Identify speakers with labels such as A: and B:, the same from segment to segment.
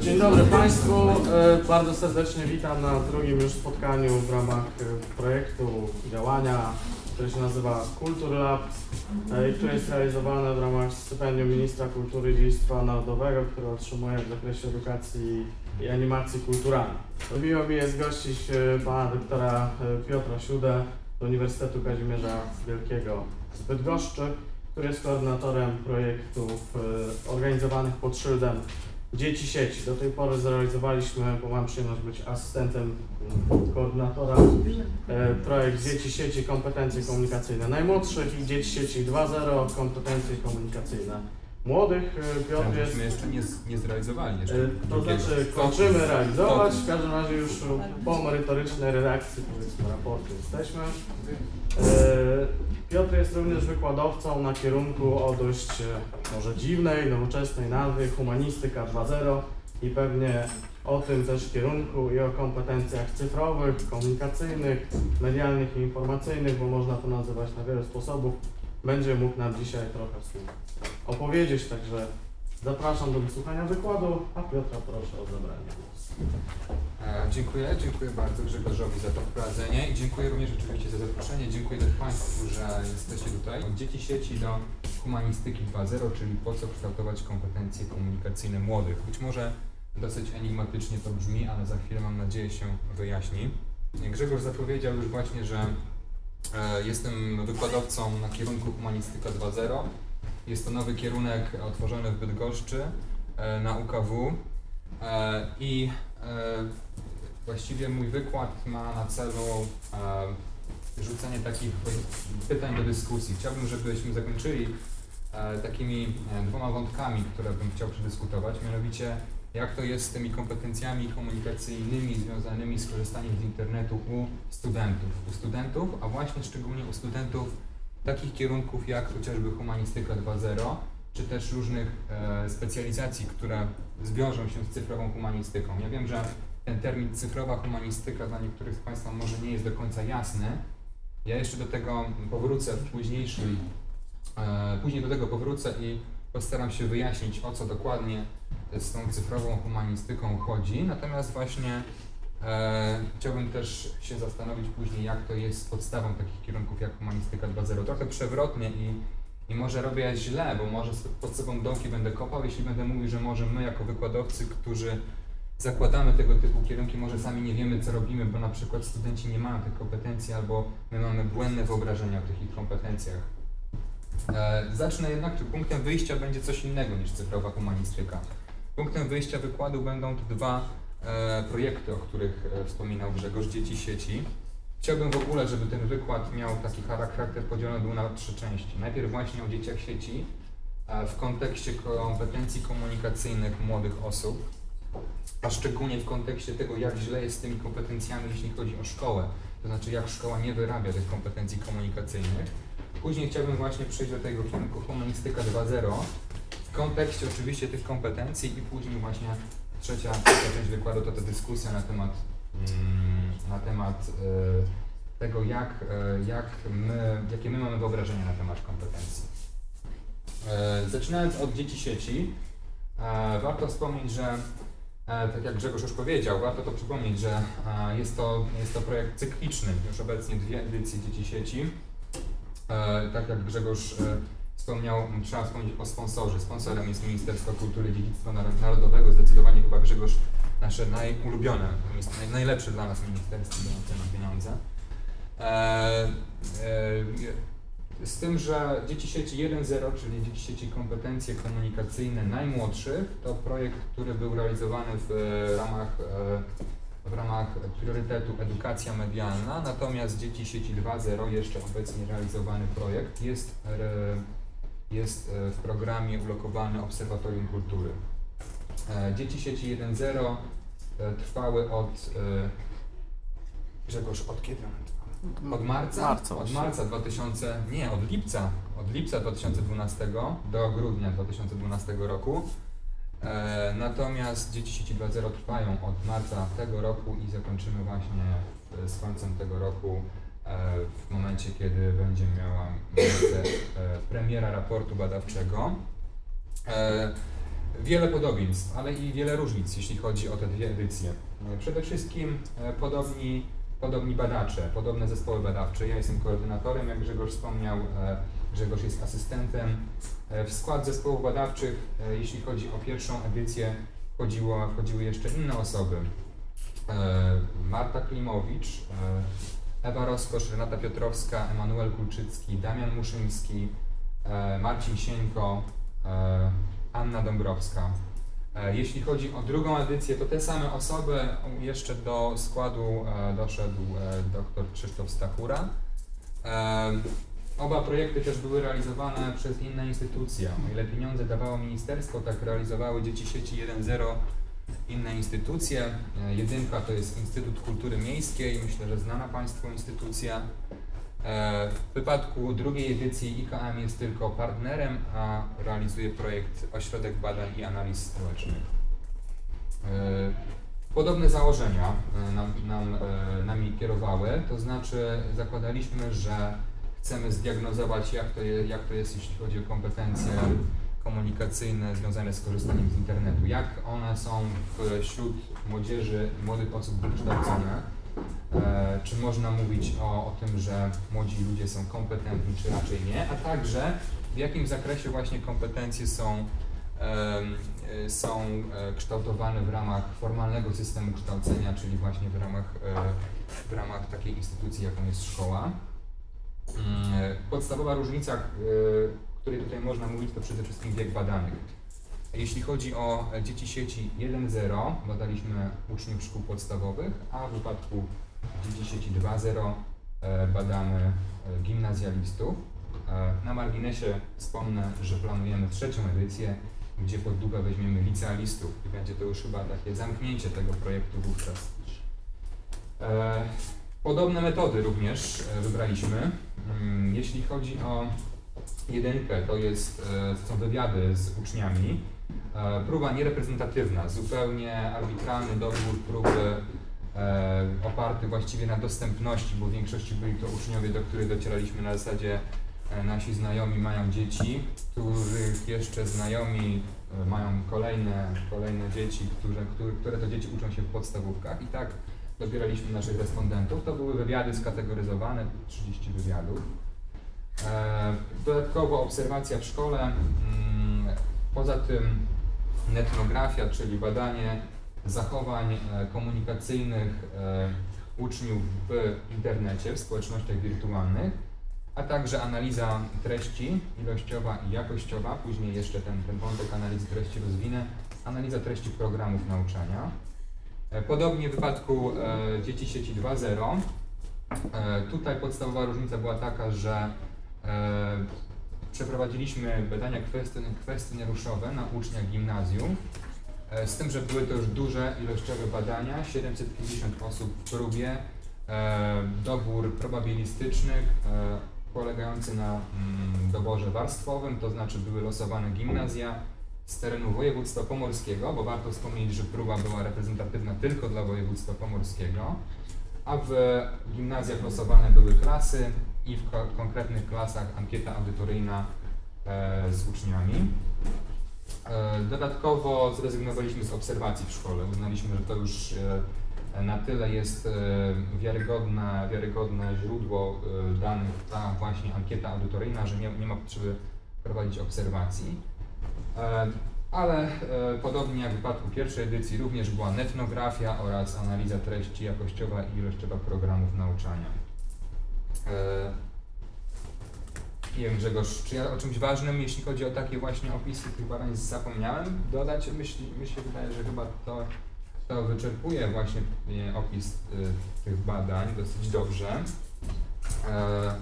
A: Dzień dobry Państwu. E, Bardzo serdecznie witam na drugim już spotkaniu w ramach e, projektu działania, które się nazywa Kultur Lab e, i które jest realizowane w ramach stypendium Ministra Kultury i Dziedzictwa Narodowego, które otrzymuje w zakresie edukacji i animacji kulturalnej. Miło mi jest gościć e, pana doktora e, Piotra Siudę z Uniwersytetu Kazimierza Wielkiego z Bydgoszczy, który jest koordynatorem projektów organizowanych pod szyldem Dzieci sieci. Do tej pory zrealizowaliśmy, bo mam przyjemność być asystentem mm, koordynatora, e, projekt Dzieci sieci kompetencje komunikacyjne najmłodszych i Dzieci sieci 2.0 kompetencje komunikacyjne młodych. E, Piotr
B: Tam
A: jest
B: jeszcze nie, nie zrealizowali. Jeszcze
A: E, To znaczy kończymy realizować, w każdym razie już po merytorycznej redakcji powiedzmy raportu jesteśmy. E, Piotr jest również wykładowcą na kierunku o dość e, może dziwnej, nowoczesnej nazwie Humanistyka 2.0 i pewnie o tym też kierunku i o kompetencjach cyfrowych, komunikacyjnych, medialnych i informacyjnych, bo można to nazywać na wiele sposobów. Będzie mógł nam dzisiaj trochę słów opowiedzieć, także Zapraszam do wysłuchania wykładu, a Piotra proszę o zabranie głosu.
B: E, dziękuję, dziękuję bardzo Grzegorzowi za to wprowadzenie i dziękuję również oczywiście za zaproszenie. Dziękuję też Państwu, że jesteście tutaj. Od dzieci sieci do humanistyki 2.0, czyli po co kształtować kompetencje komunikacyjne młodych. Być może dosyć enigmatycznie to brzmi, ale za chwilę mam nadzieję się wyjaśni. Grzegorz zapowiedział już właśnie, że e, jestem wykładowcą na kierunku humanistyka 2.0. Jest to nowy kierunek otworzony w Bydgoszczy e, na UKW i właściwie mój wykład ma na celu e, rzucenie takich pytań do dyskusji. Chciałbym, żebyśmy zakończyli e, takimi e, dwoma wątkami, które bym chciał przedyskutować, mianowicie jak to jest z tymi kompetencjami komunikacyjnymi związanymi z korzystaniem z internetu u studentów. U studentów, a właśnie szczególnie u studentów takich kierunków jak chociażby humanistyka 2.0, czy też różnych e, specjalizacji, które zwiążą się z cyfrową humanistyką. Ja wiem, że ten termin cyfrowa humanistyka dla niektórych z Państwa może nie jest do końca jasny. Ja jeszcze do tego powrócę w późniejszym, e, później do tego powrócę i postaram się wyjaśnić, o co dokładnie z tą cyfrową humanistyką chodzi. Natomiast właśnie E, chciałbym też się zastanowić później, jak to jest z podstawą takich kierunków jak humanistyka 2.0. Trochę przewrotnie i, i może robię źle, bo może pod sobą dołki będę kopał, jeśli będę mówił, że może my jako wykładowcy, którzy zakładamy tego typu kierunki, może sami nie wiemy, co robimy, bo na przykład studenci nie mają tych kompetencji albo my mamy błędne wyobrażenia o tych ich kompetencjach. E, zacznę jednak, czy punktem wyjścia będzie coś innego niż cyfrowa humanistyka. Punktem wyjścia wykładu będą te dwa e, projekty, o których e, wspominał Grzegorz, Dzieci Sieci. Chciałbym w ogóle, żeby ten wykład miał taki charakter podzielony był na trzy części. Najpierw właśnie o dzieciach sieci e, w kontekście kompetencji komunikacyjnych młodych osób, a szczególnie w kontekście tego, jak źle jest z tymi kompetencjami, jeśli chodzi o szkołę. To znaczy, jak szkoła nie wyrabia tych kompetencji komunikacyjnych. Później chciałbym właśnie przejść do tego kierunku humanistyka 2.0 w kontekście oczywiście tych kompetencji i później właśnie trzecia, część wykładu to ta dyskusja na temat, na temat e, tego, jak, e, jak my, jakie my mamy wyobrażenia na temat kompetencji. E, zaczynając od dzieci sieci, warto wspomnieć, że tak jak Grzegorz już powiedział, warto to przypomnieć, że jest, to, jest to projekt cykliczny, już obecnie dwie edycje dzieci sieci. Tak jak Grzegorz wspomniał, trzeba wspomnieć o sponsorze. Sponsorem jest Ministerstwo Kultury i Dziedzictwa Nar- Narodowego. Zdecydowanie chyba Grzegorz nasze najulubione, najlepsze dla nas ministerstwo dające nam pieniądze. E, z tym, że Dzieci Sieci 1.0, czyli Dzieci Sieci Kompetencje Komunikacyjne Najmłodszych, to projekt, który był realizowany w e, ramach, e, w ramach priorytetu Edukacja Medialna, natomiast Dzieci Sieci 2.0, jeszcze obecnie realizowany projekt, jest, jest w programie ulokowany Obserwatorium Kultury. E, Dzieci Sieci 1.0 e, trwały od... e, Grzegorz, od kiedy one trwały? Od marca?
A: Marca
B: od marca 2000, nie, od lipca, od lipca 2012 do grudnia 2012 roku. E, natomiast dzieci sieci 2.0 trwają od marca tego roku i zakończymy właśnie w, z końcem tego roku e, w momencie, kiedy będzie miała miejsce e, premiera raportu badawczego. E, wiele podobieństw, ale i wiele różnic, jeśli chodzi o te dwie edycje. Przede wszystkim e, podobni, podobni badacze, podobne zespoły badawcze. Ja jestem koordynatorem, jak Grzegorz wspomniał, e, Grzegorz jest asystentem. E, W skład zespołów badawczych, jeśli chodzi o pierwszą edycję, wchodziło, wchodziły jeszcze inne osoby. Marta Klimowicz, Ewa Roskosz, Renata Piotrowska, Emanuel Kulczycki, Damian Muszyński, Marcin Sieńko, e, Anna Dąbrowska. E, Jeśli chodzi o drugą edycję, to te same osoby, jeszcze do składu e, doszedł e, dr Krzysztof Stachura. Oba projekty też były realizowane przez inne instytucje. O ile pieniądze dawało ministerstwo, tak realizowały dzieci sieci 1.0 inne instytucje. Jedynka to jest Instytut Kultury Miejskiej, myślę, że znana Państwu instytucja. E, W wypadku drugiej edycji IKM jest tylko partnerem, a realizuje projekt Ośrodek Badań i Analiz Społecznych. E, Podobne założenia e, nam, nam, nami kierowały, to znaczy zakładaliśmy, że chcemy zdiagnozować, jak to, je, jak to jest, jeśli chodzi o kompetencje komunikacyjne związane z korzystaniem z internetu, jak one są wśród młodzieży, młodych osób wykształcone, czy można mówić o, o tym, że młodzi ludzie są kompetentni, czy raczej nie, a także w jakim zakresie właśnie kompetencje są, e, są e, kształtowane w ramach formalnego systemu kształcenia, czyli właśnie w ramach, e, w ramach takiej instytucji, jaką jest szkoła. Mm, Podstawowa różnica, e, której tutaj można mówić, to przede wszystkim wiek badanych. Jeśli chodzi o e, dzieci sieci 1.0, badaliśmy uczniów szkół podstawowych, a w wypadku dzieci sieci 2.0 e, badamy e, gimnazjalistów. E, Na marginesie wspomnę, że planujemy trzecią edycję, gdzie pod dupę weźmiemy licealistów i będzie to już chyba takie zamknięcie tego projektu wówczas. Podobne metody również wybraliśmy. Mm, Jeśli chodzi o jedynkę, to jest, są wywiady z uczniami. Próba niereprezentatywna, zupełnie arbitralny dobór próby oparty właściwie na dostępności, bo w większości byli to uczniowie, do których docieraliśmy na zasadzie e, nasi znajomi mają dzieci, których jeszcze znajomi e, mają kolejne, kolejne dzieci, które, które, to dzieci uczą się w podstawówkach i tak dobieraliśmy naszych respondentów. To były wywiady skategoryzowane, 30 wywiadów. E, Dodatkowo obserwacja w szkole. mm, Poza tym netnografia, czyli badanie zachowań e, komunikacyjnych e, uczniów w internecie, w społecznościach wirtualnych, a także analiza treści ilościowa i jakościowa. Później jeszcze ten, ten wątek analizy treści rozwinę. Analiza treści programów nauczania. E, Podobnie w wypadku dzieci sieci 2.0. E, tutaj podstawowa różnica była taka, że przeprowadziliśmy badania kwestion- kwestionariuszowe na uczniach gimnazjum. E, z tym, że były to już duże ilościowe badania, 750 osób w próbie, e, dobór probabilistyczny e, polegający na mm, doborze warstwowym, to znaczy były losowane gimnazja z terenu województwa pomorskiego, bo warto wspomnieć, że próba była reprezentatywna tylko dla województwa pomorskiego, a w gimnazjach losowane były klasy i w ko- konkretnych klasach ankieta audytoryjna z uczniami. E, Dodatkowo zrezygnowaliśmy z obserwacji w szkole. Uznaliśmy, że to już e, na tyle jest e, wiarygodne, wiarygodne źródło danych, ta właśnie ankieta audytoryjna, że nie, nie ma potrzeby prowadzić obserwacji. Ale podobnie jak w wypadku pierwszej edycji również była netnografia oraz analiza treści jakościowa i ilościowa programów nauczania. Nie wiem Grzegorz, czy ja o czymś ważnym, jeśli chodzi o takie właśnie opisy tych badań zapomniałem dodać? Myśli, mi się wydaje, że chyba to, to wyczerpuje właśnie opis e, tych badań dosyć dobrze. E,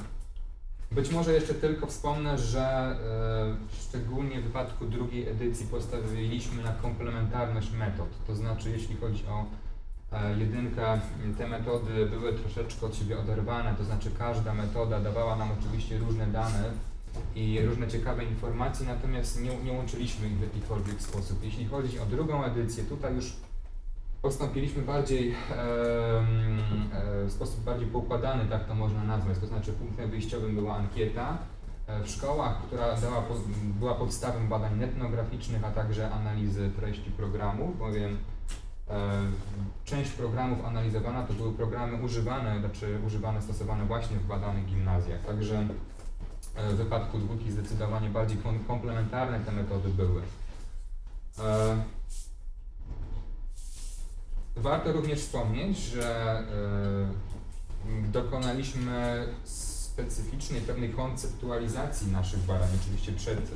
B: Być może jeszcze tylko wspomnę, że e, szczególnie w wypadku drugiej edycji postawiliśmy na komplementarność metod. To znaczy, jeśli chodzi o e, jedynkę, te metody były troszeczkę od siebie oderwane, to znaczy każda metoda dawała nam oczywiście różne dane i różne ciekawe informacje, natomiast nie, nie łączyliśmy ich w jakikolwiek sposób. Jeśli chodzi o drugą edycję, tutaj już postąpiliśmy bardziej e, w sposób bardziej poukładany, tak to można nazwać. To znaczy punktem wyjściowym była ankieta e, w szkołach, która dała, była podstawą badań etnograficznych, a także analizy treści programów, bowiem część programów analizowana to były programy używane, znaczy używane, stosowane właśnie w badanych gimnazjach. Także e, w wypadku dwójki zdecydowanie bardziej kom- komplementarne te metody były. E, Warto również wspomnieć, że dokonaliśmy specyficznej pewnej konceptualizacji naszych badań, oczywiście przed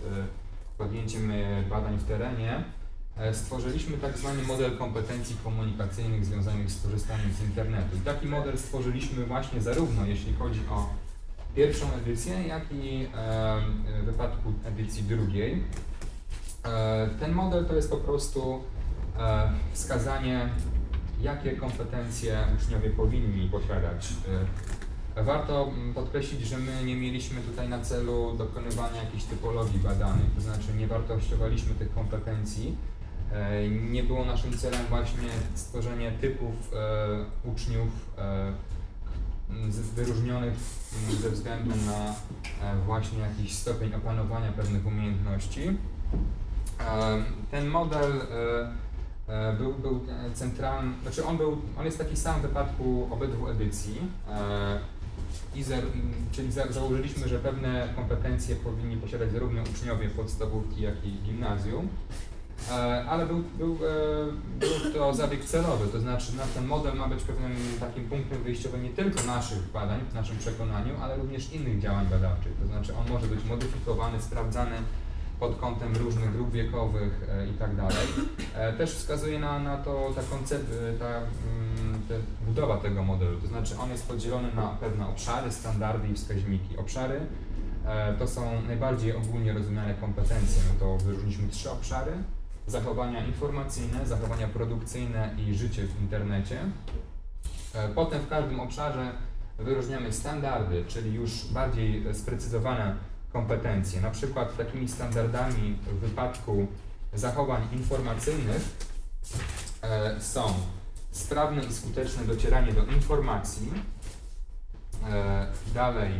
B: podjęciem badań w terenie. E, Stworzyliśmy tak zwany model kompetencji komunikacyjnych związanych z korzystaniem z internetu. I taki model stworzyliśmy właśnie zarówno jeśli chodzi o pierwszą edycję, jak i w wypadku edycji drugiej. E, Ten model to jest po prostu e, wskazanie jakie kompetencje uczniowie powinni posiadać. Warto podkreślić, że my nie mieliśmy tutaj na celu dokonywania jakichś typologii badanych, to znaczy nie wartościowaliśmy tych kompetencji. E, Nie było naszym celem właśnie stworzenie typów e, uczniów e, wyróżnionych ze względu na właśnie jakiś stopień opanowania pewnych umiejętności. Ten model był, był centralny, znaczy on był, on jest taki sam w wypadku obydwu edycji. I za, czyli za, założyliśmy, że pewne kompetencje powinni posiadać zarówno uczniowie podstawówki, jak i gimnazjum. E, ale był, był, e, był to zabieg celowy, to znaczy na ten model ma być pewnym takim punktem wyjściowym nie tylko naszych badań, w naszym przekonaniu, ale również innych działań badawczych. To znaczy on może być modyfikowany, sprawdzany pod kątem różnych grup wiekowych e, i tak dalej. Też wskazuje na, na to ta koncept, ta, mm, te, budowa tego modelu, to znaczy on jest podzielony na pewne obszary, standardy i wskaźniki. Obszary to są najbardziej ogólnie rozumiane kompetencje, no to wyróżniliśmy trzy obszary. Zachowania informacyjne, zachowania produkcyjne i życie w internecie. E, Potem w każdym obszarze wyróżniamy standardy, czyli już bardziej sprecyzowane kompetencje. Na przykład takimi standardami w wypadku zachowań informacyjnych e, są sprawne i skuteczne docieranie do informacji, e, dalej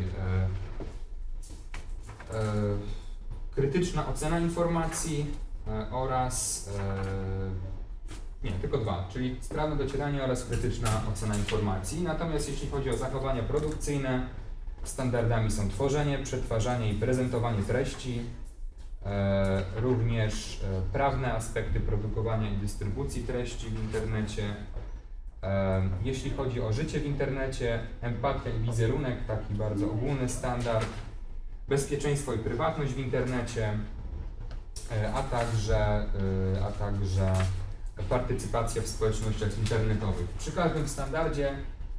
B: krytyczna ocena informacji oraz e, nie, tylko dwa, czyli sprawne docieranie oraz krytyczna ocena informacji. Natomiast jeśli chodzi o zachowania produkcyjne, Standardami są tworzenie, przetwarzanie i prezentowanie treści, e, również e, prawne aspekty produkowania i dystrybucji treści w internecie. E, jeśli chodzi o życie w internecie, empatia i wizerunek, taki bardzo ogólny standard, bezpieczeństwo i prywatność w internecie, e, a także, e, a także partycypacja w społecznościach internetowych. Przy każdym standardzie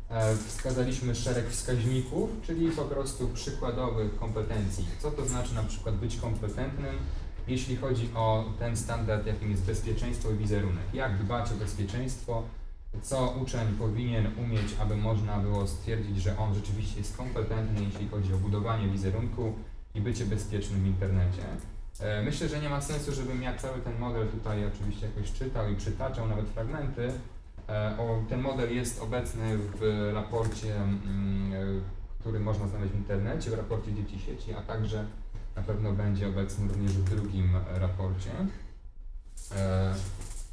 B: E, Wskazaliśmy szereg wskaźników, czyli po prostu przykładowych kompetencji. Co to znaczy na przykład być kompetentnym, jeśli chodzi o ten standard, jakim jest bezpieczeństwo i wizerunek. Jak dbać o bezpieczeństwo, co uczeń powinien umieć, aby można było stwierdzić, że on rzeczywiście jest kompetentny, jeśli chodzi o budowanie wizerunku i bycie bezpiecznym w internecie. E, Myślę, że nie ma sensu, żebym ja cały ten model tutaj oczywiście jakoś czytał i przytaczał nawet fragmenty, E, ten model jest obecny w raporcie, mm, e, który można znaleźć w internecie, w raporcie Dzieci Sieci, a także na pewno będzie obecny również w drugim raporcie.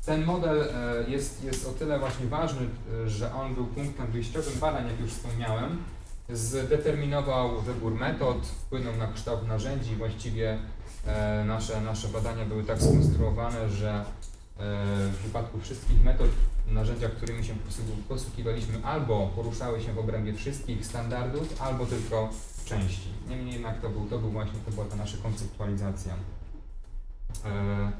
B: Ten model jest, jest o tyle właśnie ważny, że on był punktem wyjściowym badań, jak już wspomniałem. Zdeterminował wybór metod, wpłynął na kształt narzędzi. Właściwie nasze, nasze badania były tak skonstruowane, że e, w przypadku wszystkich metod narzędzia, którymi się posłu- posługiwaliśmy, albo poruszały się w obrębie wszystkich standardów, albo tylko części. Niemniej jednak to był, to był właśnie, to była ta nasza konceptualizacja. E,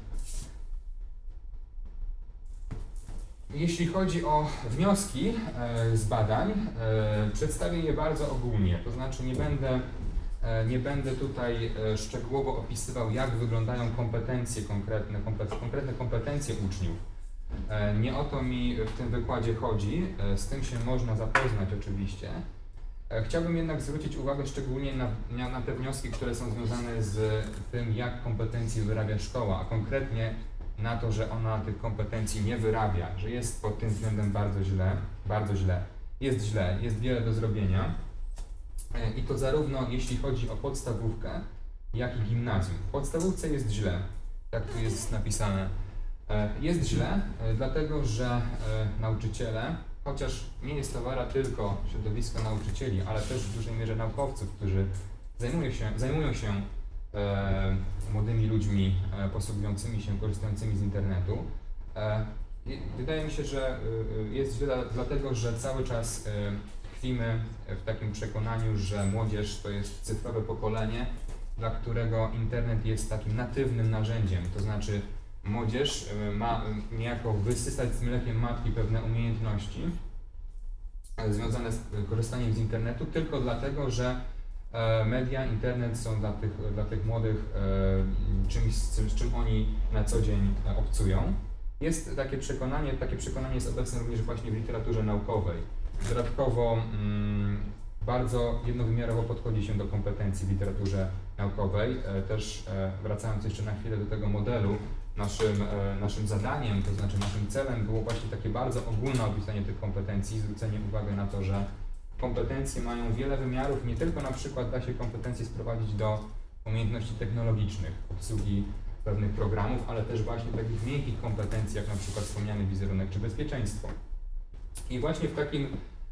B: Jeśli chodzi o wnioski e, z badań, e, przedstawię je bardzo ogólnie, to znaczy nie będę, e, nie będę tutaj e, szczegółowo opisywał, jak wyglądają kompetencje konkretne, konkretne kompetencje uczniów. E, Nie o to mi w tym wykładzie chodzi, e, z tym się można zapoznać oczywiście. E, Chciałbym jednak zwrócić uwagę szczególnie na, na, te wnioski, które są związane z tym, jak kompetencji wyrabia szkoła, a konkretnie na to, że ona tych kompetencji nie wyrabia, że jest pod tym względem bardzo źle, bardzo źle. Jest źle, jest wiele do zrobienia. E, I to zarówno jeśli chodzi o podstawówkę, jak i gimnazjum. W podstawówce jest źle, tak tu jest napisane. E, Jest źle, e, dlatego że nauczyciele, chociaż nie jest to wara tylko środowiska nauczycieli, ale też w dużej mierze naukowców, którzy zajmują się, zajmują się e, młodymi ludźmi e, posługującymi się, korzystającymi z internetu. E, wydaje mi się, że jest źle dlatego, że cały czas tkwimy w takim przekonaniu, że młodzież to jest cyfrowe pokolenie, dla którego internet jest takim natywnym narzędziem, to znaczy młodzież e, ma e, niejako wysysać z mlekiem matki pewne umiejętności e, związane z korzystaniem z internetu tylko dlatego, że media, internet są dla tych, dla tych młodych czymś, z czym, oni na co dzień obcują. Jest takie przekonanie, takie przekonanie jest obecne również właśnie w literaturze naukowej. Dodatkowo mm, bardzo jednowymiarowo podchodzi się do kompetencji w literaturze naukowej. E, Też e, wracając jeszcze na chwilę do tego modelu, naszym, e, naszym zadaniem, to znaczy naszym celem było właśnie takie bardzo ogólne opisanie tych kompetencji, zwrócenie uwagi na to, że kompetencje mają wiele wymiarów, nie tylko na przykład da się kompetencje sprowadzić do umiejętności technologicznych, obsługi pewnych programów, ale też właśnie takich miękkich kompetencji, jak na przykład wspomniany wizerunek czy bezpieczeństwo. I właśnie w takim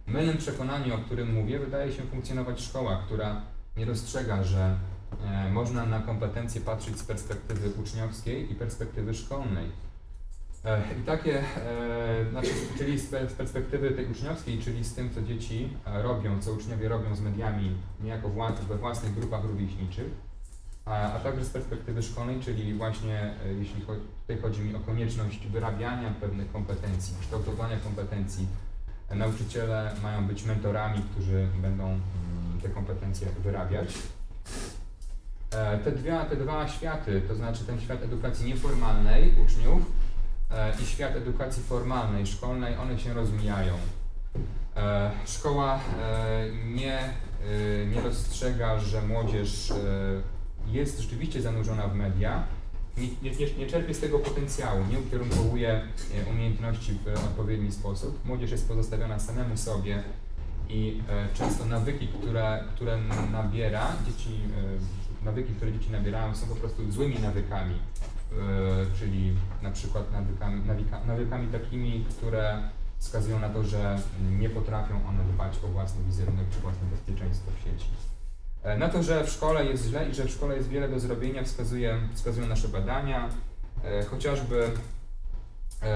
B: mylnym przekonaniu, o którym mówię, wydaje się funkcjonować szkoła, która nie dostrzega, że e, można na kompetencje patrzeć z perspektywy uczniowskiej i perspektywy szkolnej. E, I takie, e, znaczy, czyli z per- z perspektywy tej uczniowskiej, czyli z tym, co dzieci robią, co uczniowie robią z mediami niejako we własnych grupach rówieśniczych, a, a także z perspektywy szkolnej, czyli właśnie jeśli tutaj chodzi mi o konieczność wyrabiania pewnych kompetencji, kształtowania kompetencji. Nauczyciele mają być mentorami, którzy będą mm, te kompetencje wyrabiać. E, Te, dwie, te dwa światy, to znaczy ten świat edukacji nieformalnej uczniów e, i świat edukacji formalnej, szkolnej, one się rozmijają. E, Szkoła nie, nie dostrzega, że młodzież jest rzeczywiście zanurzona w media, nie, nie, nie- czerpie z tego potencjału, nie ukierunkowuje umiejętności w odpowiedni sposób. Młodzież jest pozostawiona samemu sobie i e, często nawyki, które, które nabiera, dzieci, e, nawyki, które dzieci nabierają są po prostu złymi nawykami, e, czyli na przykład nawykami, nawykami takimi, które wskazują na to, że nie potrafią one dbać o własny wizerunek czy własne bezpieczeństwo w sieci. E, Na to, że w szkole jest źle i że w szkole jest wiele do zrobienia, wskazuje, wskazują nasze badania, e, chociażby e,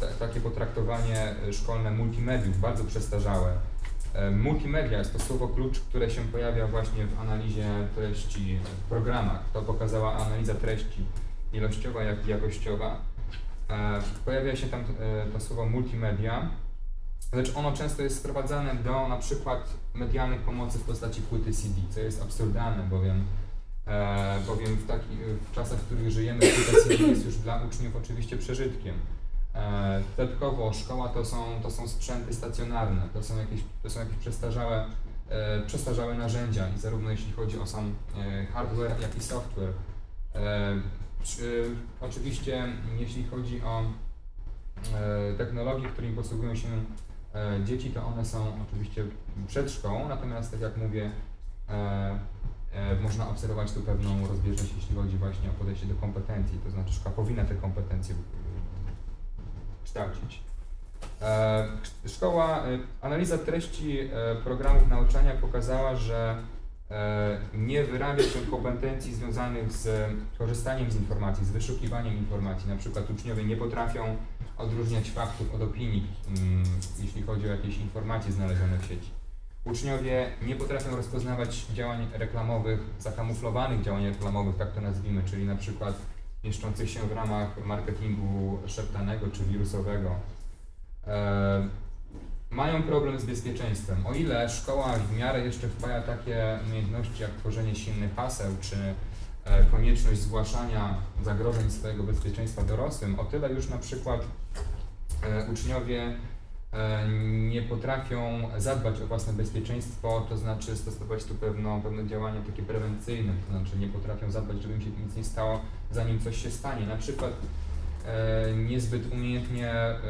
B: ta, takie potraktowanie szkolne multimediów, bardzo przestarzałe. Multimedia jest to słowo klucz, które się pojawia właśnie w analizie treści w programach. To pokazała analiza treści ilościowa, jak i jakościowa. Pojawia się tam to słowo multimedia, lecz ono często jest sprowadzane do na przykład medialnych pomocy w postaci płyty CD, co jest absurdalne, bowiem, e, bowiem w, taki, w czasach, w których żyjemy, płyta CD jest już dla uczniów oczywiście przeżytkiem. E, dodatkowo szkoła to są, to są sprzęty stacjonarne, to są jakieś, to są jakieś przestarzałe, e, przestarzałe narzędzia i zarówno jeśli chodzi o sam e, hardware, jak i software. E, czy, oczywiście jeśli chodzi o e, technologie, którymi posługują się e, dzieci, to one są oczywiście przed szkołą, natomiast tak jak mówię, e, e, można obserwować tu pewną rozbieżność, jeśli chodzi właśnie o podejście do kompetencji, to znaczy szkoła powinna te kompetencje e, kształcić. E, Szkoła, e, analiza treści e, programów nauczania pokazała, że e, nie wyrabia się kompetencji związanych z korzystaniem z informacji, z wyszukiwaniem informacji. Na przykład uczniowie nie potrafią odróżniać faktów od opinii, mm, jeśli chodzi o jakieś informacje znalezione w sieci. Uczniowie nie potrafią rozpoznawać działań reklamowych, zakamuflowanych działań reklamowych, tak to nazwijmy, czyli na przykład mieszczących się w ramach marketingu szeptanego czy wirusowego. Mają problem z bezpieczeństwem. O ile szkoła w miarę jeszcze wpaja takie umiejętności jak tworzenie silnych haseł czy e, konieczność zgłaszania zagrożeń swojego bezpieczeństwa dorosłym, o tyle już na przykład e, uczniowie e, nie potrafią zadbać o własne bezpieczeństwo, to znaczy stosować tu pewną, pewne działania takie prewencyjne, to znaczy nie potrafią zadbać, żeby im się nic nie stało, zanim coś się stanie. Na przykład niezbyt umiejętnie e,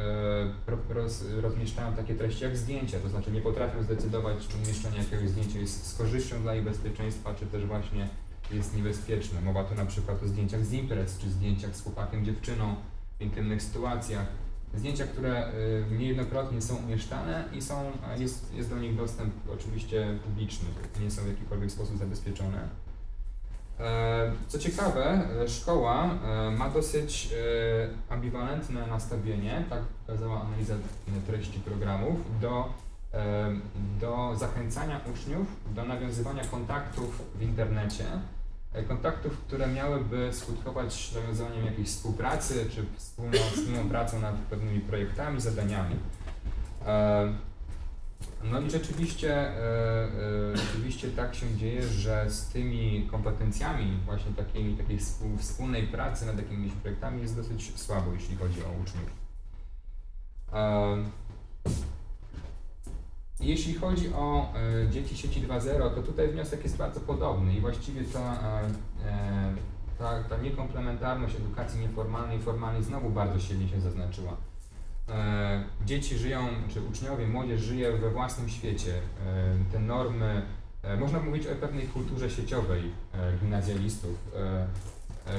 B: rozmieszczają takie treści jak zdjęcia, to znaczy nie potrafią zdecydować, czy umieszczenie jakiegoś zdjęcia jest z korzyścią dla ich bezpieczeństwa, czy też właśnie jest niebezpieczne. Mowa tu na przykład o zdjęciach z imprez, czy zdjęciach z chłopakiem, dziewczyną w intymnych sytuacjach. Zdjęcia, które y, niejednokrotnie są umieszczane i są, jest, jest do nich dostęp oczywiście publiczny, nie są w jakikolwiek sposób zabezpieczone. E, Co ciekawe, e, szkoła e, ma dosyć ambiwalentne nastawienie, tak pokazała analiza treści programów, do, do zachęcania uczniów do nawiązywania kontaktów w internecie, kontaktów, które miałyby skutkować nawiązaniem jakiejś współpracy czy wspólną, wspólną pracą nad pewnymi projektami, zadaniami. No i rzeczywiście, e, e, rzeczywiście tak się dzieje, że z tymi kompetencjami właśnie takiej współ, wspólnej pracy nad jakimiś projektami jest dosyć słabo, jeśli chodzi o uczniów. Jeśli chodzi o e, dzieci sieci 2.0, to tutaj wniosek jest bardzo podobny i właściwie ta, ta, ta niekomplementarność edukacji nieformalnej i formalnej znowu bardzo silnie się zaznaczyła. E, dzieci żyją, czy uczniowie, młodzież żyje we własnym świecie. E, te normy, e, można mówić o pewnej kulturze sieciowej gimnazjalistów,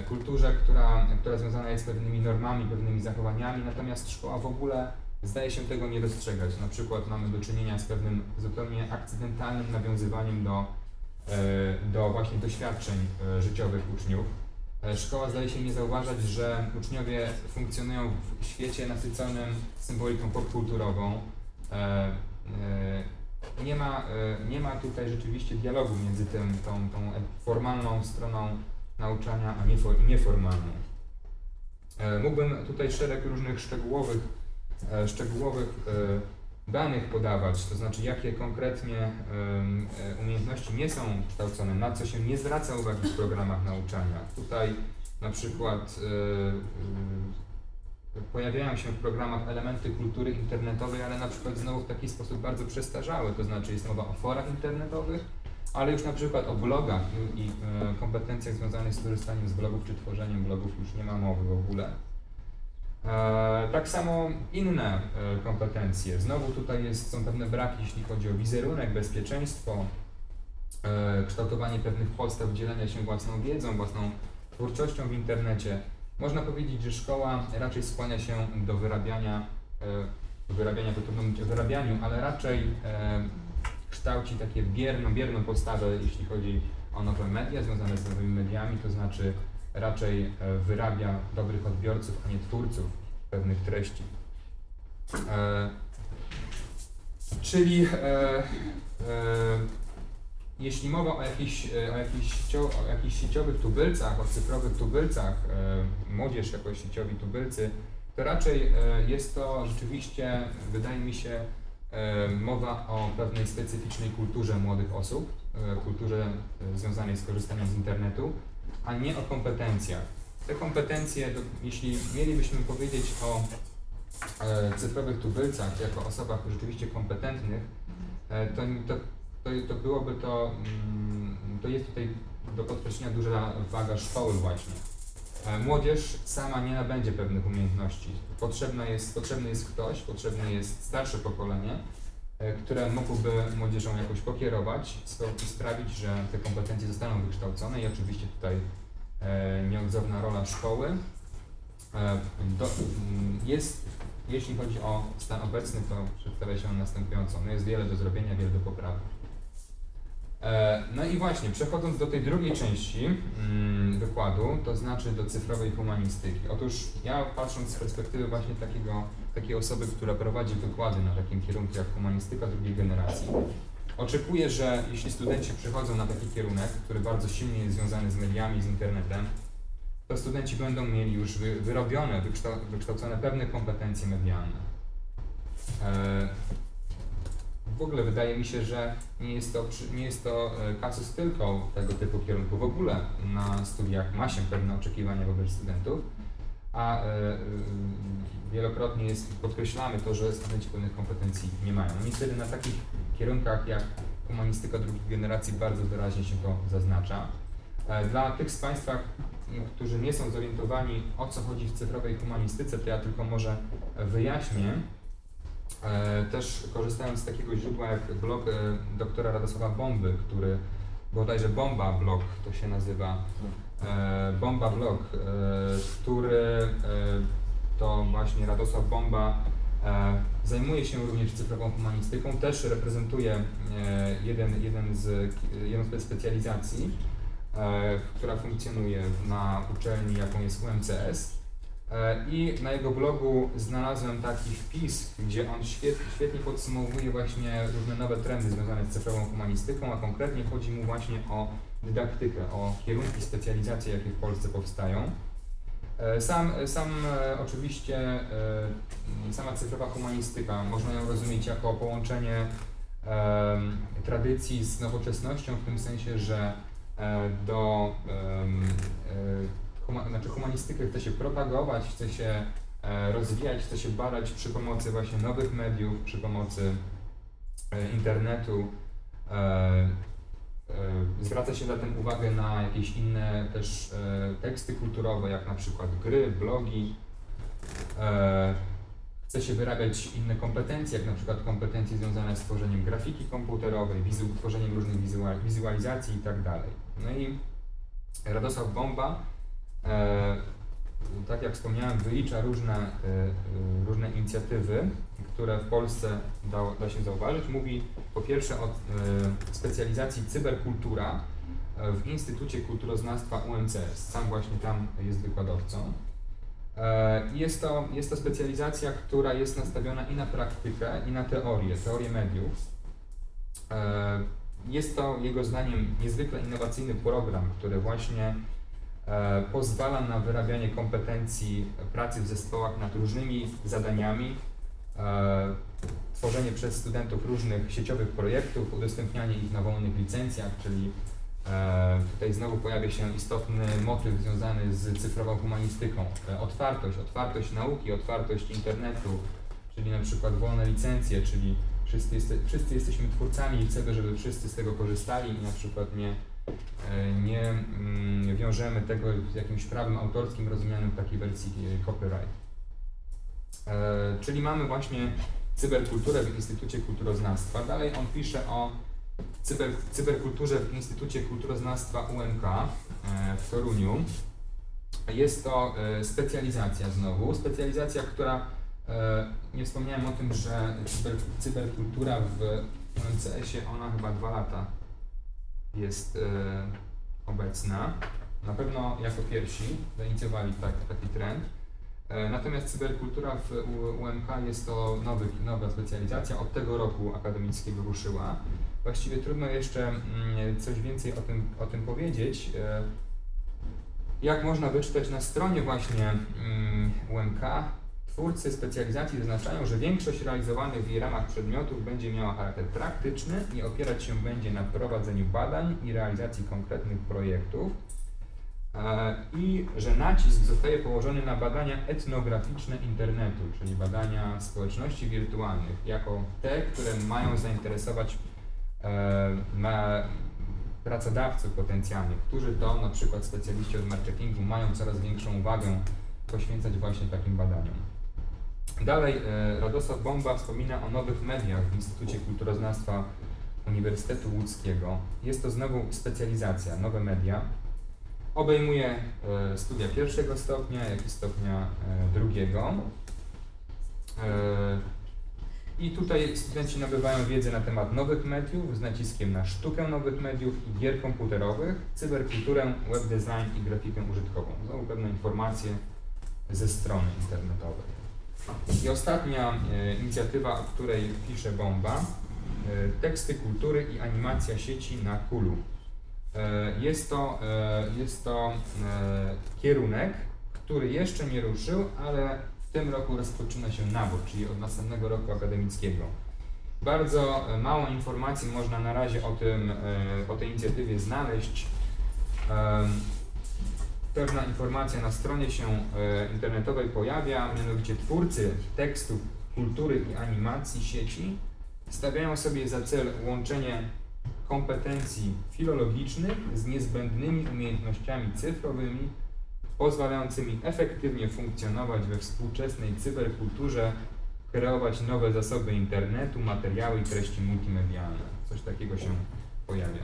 B: kulturze, która, która związana jest z pewnymi normami, pewnymi zachowaniami, natomiast szkoła w ogóle zdaje się tego nie dostrzegać. Na przykład mamy do czynienia z pewnym zupełnie akcydentalnym nawiązywaniem do, do właśnie doświadczeń życiowych uczniów. E, Szkoła zdaje się nie zauważać, że uczniowie funkcjonują w świecie nasyconym symboliką popkulturową. E, e, Nie ma, nie ma tutaj rzeczywiście dialogu między tym, tą, tą formalną stroną nauczania, a niefor- nieformalną. Mógłbym tutaj szereg różnych szczegółowych, szczegółowych danych podawać, to znaczy jakie konkretnie e, umiejętności nie są kształcone, na co się nie zwraca uwagi w programach nauczania. Tutaj na przykład e, e, pojawiają się w programach elementy kultury internetowej, ale na przykład znowu w taki sposób bardzo przestarzały, to znaczy jest mowa o forach internetowych, ale już na przykład o blogach i, kompetencjach związanych z korzystaniem z blogów czy tworzeniem blogów już nie ma mowy w ogóle. E, tak samo inne e, kompetencje. Znowu tutaj jest, są pewne braki, jeśli chodzi o wizerunek, bezpieczeństwo, e, kształtowanie pewnych podstaw dzielenia się własną wiedzą, własną twórczością w internecie. Można powiedzieć, że szkoła raczej skłania się do wyrabiania, wyrabiania to trudno mówić o wyrabianiu, ale raczej kształci takie bierną, bierną postawę, jeśli chodzi o nowe media związane z nowymi mediami, to znaczy raczej e, wyrabia dobrych odbiorców, a nie twórców pewnych treści. E, czyli e, e, jeśli mowa o jakichś, e, o, jakichś o jakichś sieciowych tubylcach, o cyfrowych tubylcach, e, młodzież jako sieciowi tubylcy, to raczej jest to rzeczywiście, wydaje mi się, mowa o pewnej specyficznej kulturze młodych osób, kulturze związanej z korzystaniem z internetu, a nie o kompetencjach. Te kompetencje, jeśli mielibyśmy powiedzieć o e, cyfrowych tubylcach jako osobach rzeczywiście kompetentnych, e, to, to, to, to byłoby to, mm, to jest tutaj do podkreślenia duża waga szkoły właśnie. E, Młodzież sama nie nabędzie pewnych umiejętności. Potrzebna jest, potrzebny jest ktoś, potrzebne jest starsze pokolenie, które mogłoby młodzieżą jakoś pokierować sprawić, że te kompetencje zostaną wykształcone i oczywiście tutaj e, nieodzowna rola szkoły. E, do, mm, jest, jeśli chodzi o stan obecny, to przedstawia się on następująco. No jest wiele do zrobienia, wiele do poprawy. E, No i właśnie, przechodząc do tej drugiej części mm, wykładu, to znaczy do cyfrowej humanistyki. Otóż ja patrząc z perspektywy właśnie takiego, takiej osoby, która prowadzi wykłady na takim kierunku jak humanistyka drugiej generacji, oczekuję, że jeśli studenci przychodzą na taki kierunek, który bardzo silnie jest związany z mediami, z internetem, to studenci będą mieli już wy, wyrobione, wykształ, wykształcone pewne kompetencje medialne. E, w ogóle wydaje mi się, że nie jest to, nie jest to e, kasus tylko tego typu kierunku. W ogóle na studiach ma się pewne oczekiwania wobec studentów, a e, wielokrotnie jest, podkreślamy to, że studenci pewnych kompetencji nie mają. Niestety na takich kierunkach jak humanistyka drugiej generacji bardzo wyraźnie się to zaznacza. Dla tych z Państwa, którzy nie są zorientowani o co chodzi w cyfrowej humanistyce, to ja tylko może wyjaśnię. Też korzystając z takiego źródła jak blog doktora Radosława Bomby, który bodajże Bomba Blog to się nazywa, e, Bomba Blog, e, który e, to właśnie Radosław Bomba e, zajmuje się również cyfrową humanistyką, też reprezentuje e, jeden, jeden z, jedną z specjalizacji, e, która funkcjonuje na uczelni, jaką jest UMCS. E, I na jego blogu znalazłem taki wpis, gdzie on świetnie, świetnie podsumowuje właśnie różne nowe trendy związane z cyfrową humanistyką, a konkretnie chodzi mu właśnie o dydaktykę, o kierunki specjalizacji, jakie w Polsce powstają. E, sam, sam e, oczywiście, sama cyfrowa humanistyka, można ją rozumieć jako połączenie tradycji z nowoczesnością, w tym sensie, że do znaczy humanistykę chce się propagować, chce się e, rozwijać, chce się badać przy pomocy właśnie nowych mediów, przy pomocy e, internetu. E, zwraca się zatem uwagę na jakieś inne też teksty kulturowe, jak na przykład gry, blogi. Chce się wyrabiać inne kompetencje, jak na przykład kompetencje związane z tworzeniem grafiki komputerowej, wizu, tworzeniem różnych wizualizacji itd. Tak no i Radosław Bomba tak jak wspomniałem, wylicza różne, e, e, różne inicjatywy, które w Polsce da, da się zauważyć. Mówi po pierwsze o specjalizacji cyberkultura w Instytucie Kulturoznawstwa UMCS. Sam właśnie tam jest wykładowcą. Jest to, jest to specjalizacja, która jest nastawiona i na praktykę, i na teorię, teorię mediów. Jest to jego zdaniem niezwykle innowacyjny program, który właśnie E, pozwala na wyrabianie kompetencji pracy w zespołach nad różnymi zadaniami, e, tworzenie przez studentów różnych sieciowych projektów, udostępnianie ich na wolnych licencjach, czyli e, tutaj znowu pojawia się istotny motyw związany z cyfrową humanistyką. Otwartość, otwartość nauki, otwartość internetu, czyli na przykład wolne licencje, czyli wszyscy, wszyscy jesteśmy twórcami i chcemy, żeby wszyscy z tego korzystali i na przykład nie E, nie mm, wiążemy tego z jakimś prawem autorskim rozumianym w takiej wersji e, copyright. E, czyli mamy właśnie cyberkulturę w Instytucie Kulturoznawstwa. Dalej on pisze o cyber, cyberkulturze w Instytucie Kulturoznawstwa UMK w Toruniu. Jest to specjalizacja znowu, specjalizacja, która nie wspomniałem o tym, że cyber, cyberkultura w UMCS-ie ona chyba dwa lata jest e, obecna. Na pewno jako pierwsi zainicjowali tak, taki trend. E, natomiast cyberkultura w UMK jest to nowy, nowa specjalizacja, od tego roku akademickiego ruszyła. Właściwie trudno jeszcze mm, coś więcej o tym, o tym powiedzieć. E, jak można wyczytać na stronie właśnie mm, UMK, Twórcy specjalizacji zaznaczają, że większość realizowanych w jej ramach przedmiotów będzie miała charakter praktyczny i opierać się będzie na prowadzeniu badań i realizacji konkretnych projektów e, i że nacisk zostaje położony na badania etnograficzne internetu, czyli badania społeczności wirtualnych, jako te, które mają zainteresować e, pracodawców potencjalnych, którzy to na przykład specjaliści od marketingu mają coraz większą uwagę poświęcać właśnie takim badaniom. Dalej e, Radosław Bomba wspomina o nowych mediach w Instytucie Kulturoznawstwa Uniwersytetu Łódzkiego. Jest to znowu specjalizacja, nowe media. Obejmuje e, studia pierwszego stopnia, jak i stopnia e, drugiego. I tutaj studenci nabywają wiedzę na temat nowych mediów z naciskiem na sztukę nowych mediów i gier komputerowych, cyberkulturę, webdesign i grafikę użytkową. Znowu pewne informacje ze strony internetowej. I ostatnia e, inicjatywa, o której pisze Bomba, e, teksty kultury i animacja sieci na Kulu. E, jest to, jest to kierunek, który jeszcze nie ruszył, ale w tym roku rozpoczyna się nabór, czyli od następnego roku akademickiego. Bardzo mało informacji można na razie o, tym, o tej inicjatywie znaleźć pewna informacja na stronie się e, internetowej pojawia, mianowicie twórcy tekstów, kultury i animacji sieci stawiają sobie za cel łączenie kompetencji filologicznych z niezbędnymi umiejętnościami cyfrowymi, pozwalającymi efektywnie funkcjonować we współczesnej cyberkulturze, kreować nowe zasoby internetu, materiały i treści multimedialne. Coś takiego się pojawia.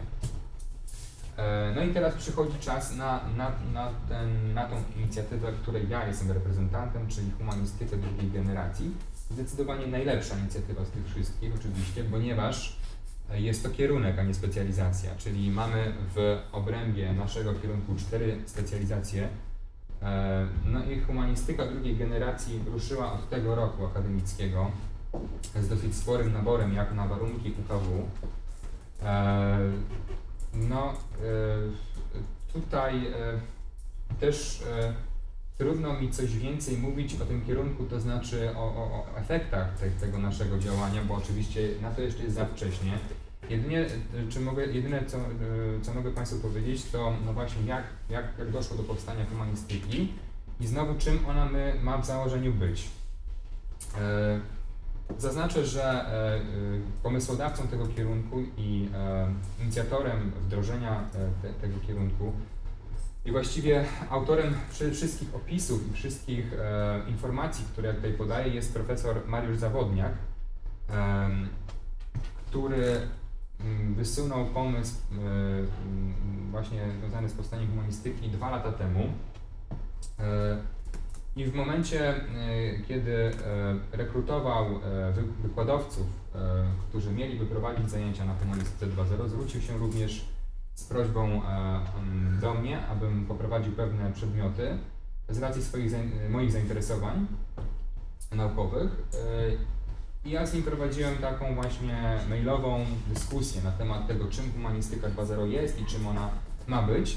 B: E, No i teraz przychodzi czas na, na, na, ten, na tą inicjatywę, której ja jestem reprezentantem, czyli humanistykę drugiej generacji. Zdecydowanie najlepsza inicjatywa z tych wszystkich oczywiście, ponieważ e, jest to kierunek, a nie specjalizacja, czyli mamy w obrębie naszego kierunku cztery specjalizacje. E, No i humanistyka drugiej generacji ruszyła od tego roku akademickiego z dosyć sporym naborem jak na warunki UKW. No, e, tutaj e, też e, trudno mi coś więcej mówić o tym kierunku, to znaczy o, o, o efektach te, tego naszego działania, bo oczywiście na to jeszcze jest za wcześnie. Jedynie, czy mogę, jedyne co, co mogę Państwu powiedzieć, to no właśnie jak, jak, jak doszło do powstania humanistyki i znowu czym ona my, ma w założeniu być. Zaznaczę, że e, e, pomysłodawcą tego kierunku i e, inicjatorem wdrożenia te, tego kierunku i właściwie autorem wszystkich opisów i wszystkich informacji, które tutaj podaję, jest profesor Mariusz Zawodniak, który mm, wysunął pomysł mm, właśnie związany z powstaniem humanistyki dwa lata temu. I w momencie, e, kiedy e, rekrutował e, wy- wykładowców, którzy mieliby prowadzić zajęcia na Humanistyce 2.0, zwrócił się również z prośbą do mnie, abym poprowadził pewne przedmioty z racji swoich, moich zainteresowań naukowych. I ja z nim prowadziłem taką właśnie mailową dyskusję na temat tego, czym humanistyka 2.0 jest i czym ona ma być.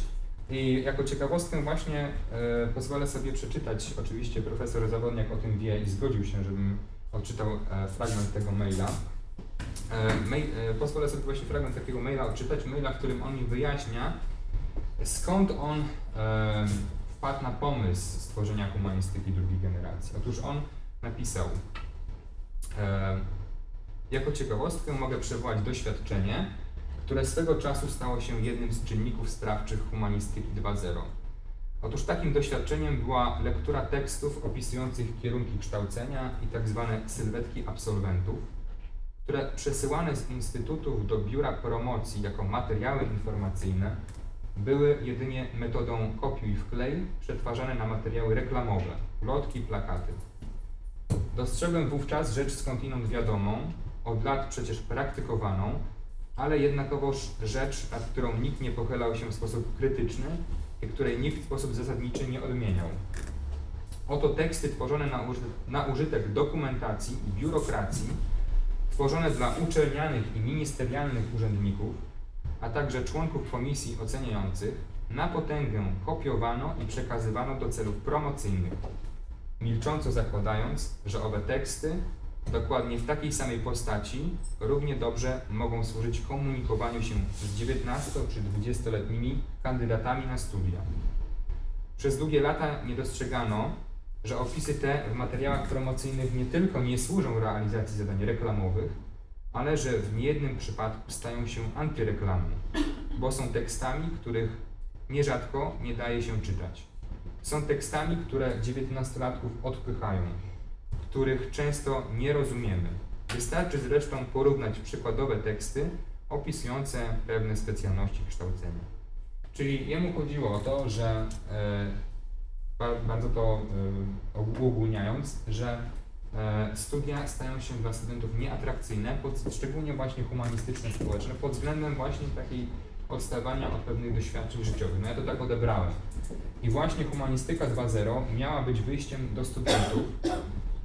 B: I jako ciekawostkę właśnie e, pozwolę sobie przeczytać, oczywiście profesor Zawodniak o tym wie i zgodził się, żebym odczytał e, fragment tego maila. E, mail, e, pozwolę sobie właśnie fragment takiego maila odczytać, maila, w którym on mi wyjaśnia, skąd on e, wpadł na pomysł stworzenia humanistyki drugiej generacji. Otóż on napisał, e, jako ciekawostkę mogę przywołać doświadczenie, które swego czasu stało się jednym z czynników sprawczych humanistyki 2.0. Otóż takim doświadczeniem była lektura tekstów opisujących kierunki kształcenia i tak zwane sylwetki absolwentów, które przesyłane z instytutów do biura promocji jako materiały informacyjne były jedynie metodą kopiuj wklej przetwarzane na materiały reklamowe, plotki, plakaty. Dostrzegłem wówczas rzecz skądinąd wiadomą, od lat przecież praktykowaną, ale jednakowoż rzecz, nad którą nikt nie pochylał się w sposób krytyczny i której nikt w sposób zasadniczy nie odmieniał. Oto teksty tworzone na, uży na użytek dokumentacji i biurokracji, tworzone dla uczelnianych i ministerialnych urzędników, a także członków komisji oceniających, na potęgę kopiowano i przekazywano do celów promocyjnych, milcząco zakładając, że owe teksty dokładnie w takiej samej postaci równie dobrze mogą służyć komunikowaniu się z 19 czy 20-letnimi kandydatami na studia. Przez długie lata nie dostrzegano, że opisy te w materiałach promocyjnych nie tylko nie służą realizacji zadań reklamowych, ale że w niejednym przypadku stają się antyreklamą, bo są tekstami, których nierzadko nie daje się czytać. Są tekstami, które 19-latków odpychają, których często nie rozumiemy. Wystarczy zresztą porównać przykładowe teksty opisujące pewne specjalności kształcenia. Czyli jemu chodziło o to, że e, ba- bardzo to e, uogólniając, że e, studia stają się dla studentów nieatrakcyjne, pod, szczególnie właśnie humanistyczne, społeczne, pod względem właśnie takiej odstawania od pewnych doświadczeń życiowych. No ja to tak odebrałem. I właśnie humanistyka 2.0 miała być wyjściem do studentów,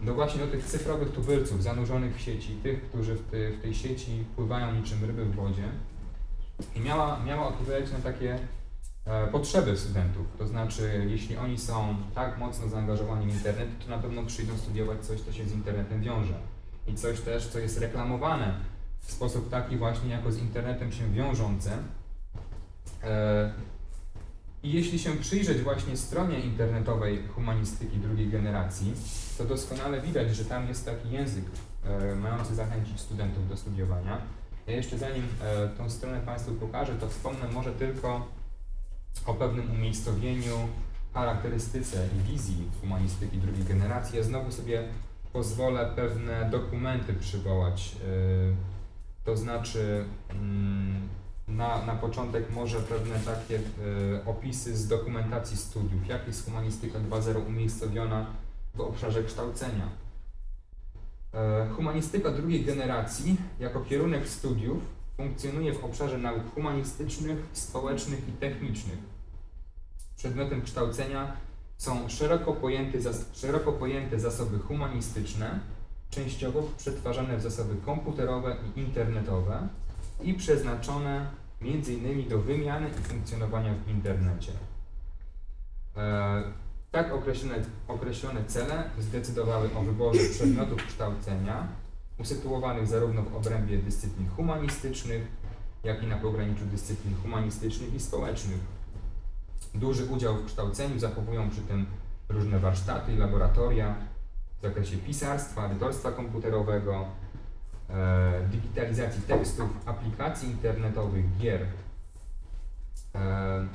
B: do właśnie do tych cyfrowych tubylców zanurzonych w sieci, tych, którzy w, ty, w tej sieci pływają niczym ryby w wodzie i miała, miała odpowiadać na takie e, potrzeby studentów. To znaczy, jeśli oni są tak mocno zaangażowani w internet, to na pewno przyjdą studiować coś, co się z internetem wiąże. I coś też, co jest reklamowane w sposób taki właśnie jako z internetem się wiążące. E, I jeśli się przyjrzeć właśnie stronie internetowej humanistyki drugiej generacji, to doskonale widać, że tam jest taki język e, mający zachęcić studentów do studiowania. Ja jeszcze zanim e, tą stronę Państwu pokażę, to wspomnę może tylko o pewnym umiejscowieniu, charakterystyce i wizji humanistyki drugiej generacji. Ja znowu sobie pozwolę pewne dokumenty przywołać. E, to znaczy, mm, na, na początek może pewne takie e, opisy z dokumentacji studiów. Jak jest humanistyka 2.0 umiejscowiona w obszarze kształcenia? E, humanistyka drugiej generacji jako kierunek studiów funkcjonuje w obszarze nauk humanistycznych, społecznych i technicznych. Przedmiotem kształcenia są szeroko pojęte, szeroko pojęte zasoby humanistyczne, częściowo przetwarzane w zasoby komputerowe i internetowe i przeznaczone m.in. do wymiany i funkcjonowania w internecie. E, tak określone, określone cele zdecydowały o wyborze przedmiotów kształcenia usytuowanych zarówno w obrębie dyscyplin humanistycznych, jak i na pograniczu dyscyplin humanistycznych i społecznych. Duży udział w kształceniu zachowują przy tym różne warsztaty i laboratoria w zakresie pisarstwa, edytorstwa komputerowego, digitalizacji tekstów, aplikacji internetowych, gier. E,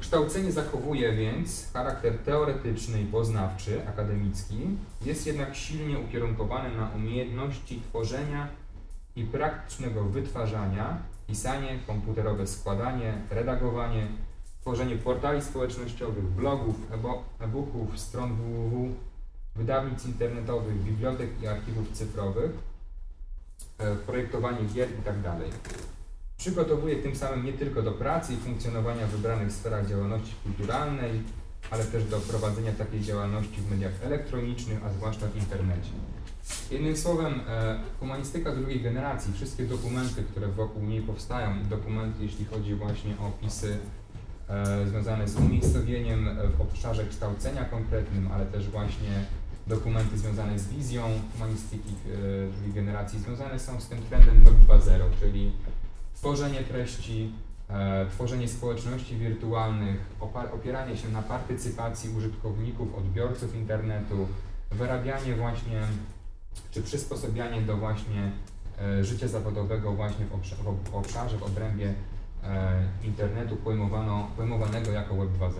B: kształcenie zachowuje więc charakter teoretyczny i poznawczy, akademicki, jest jednak silnie ukierunkowany na umiejętności tworzenia i praktycznego wytwarzania, pisanie, komputerowe składanie, redagowanie, tworzenie portali społecznościowych, blogów, e-booków, stron www, wydawnic internetowych, bibliotek i archiwów cyfrowych, e, projektowanie gier itd. Tak Przygotowuje tym samym nie tylko do pracy i funkcjonowania w wybranych sferach działalności kulturalnej, ale też do prowadzenia takiej działalności w mediach elektronicznych, a zwłaszcza w internecie. Jednym słowem, e, humanistyka drugiej generacji, wszystkie dokumenty, które wokół niej powstają, dokumenty, jeśli chodzi właśnie o opisy e, związane z umiejscowieniem w obszarze kształcenia konkretnym, ale też właśnie dokumenty związane z wizją humanistyki e, drugiej generacji, związane są z tym trendem Web 2.0, czyli tworzenie treści, e, tworzenie społeczności wirtualnych, opieranie się na partycypacji użytkowników, odbiorców internetu, wyrabianie właśnie, czy przysposobianie do właśnie e, życia zawodowego właśnie w, obszarze, w obrębie internetu pojmowano, pojmowanego jako Web 2.0.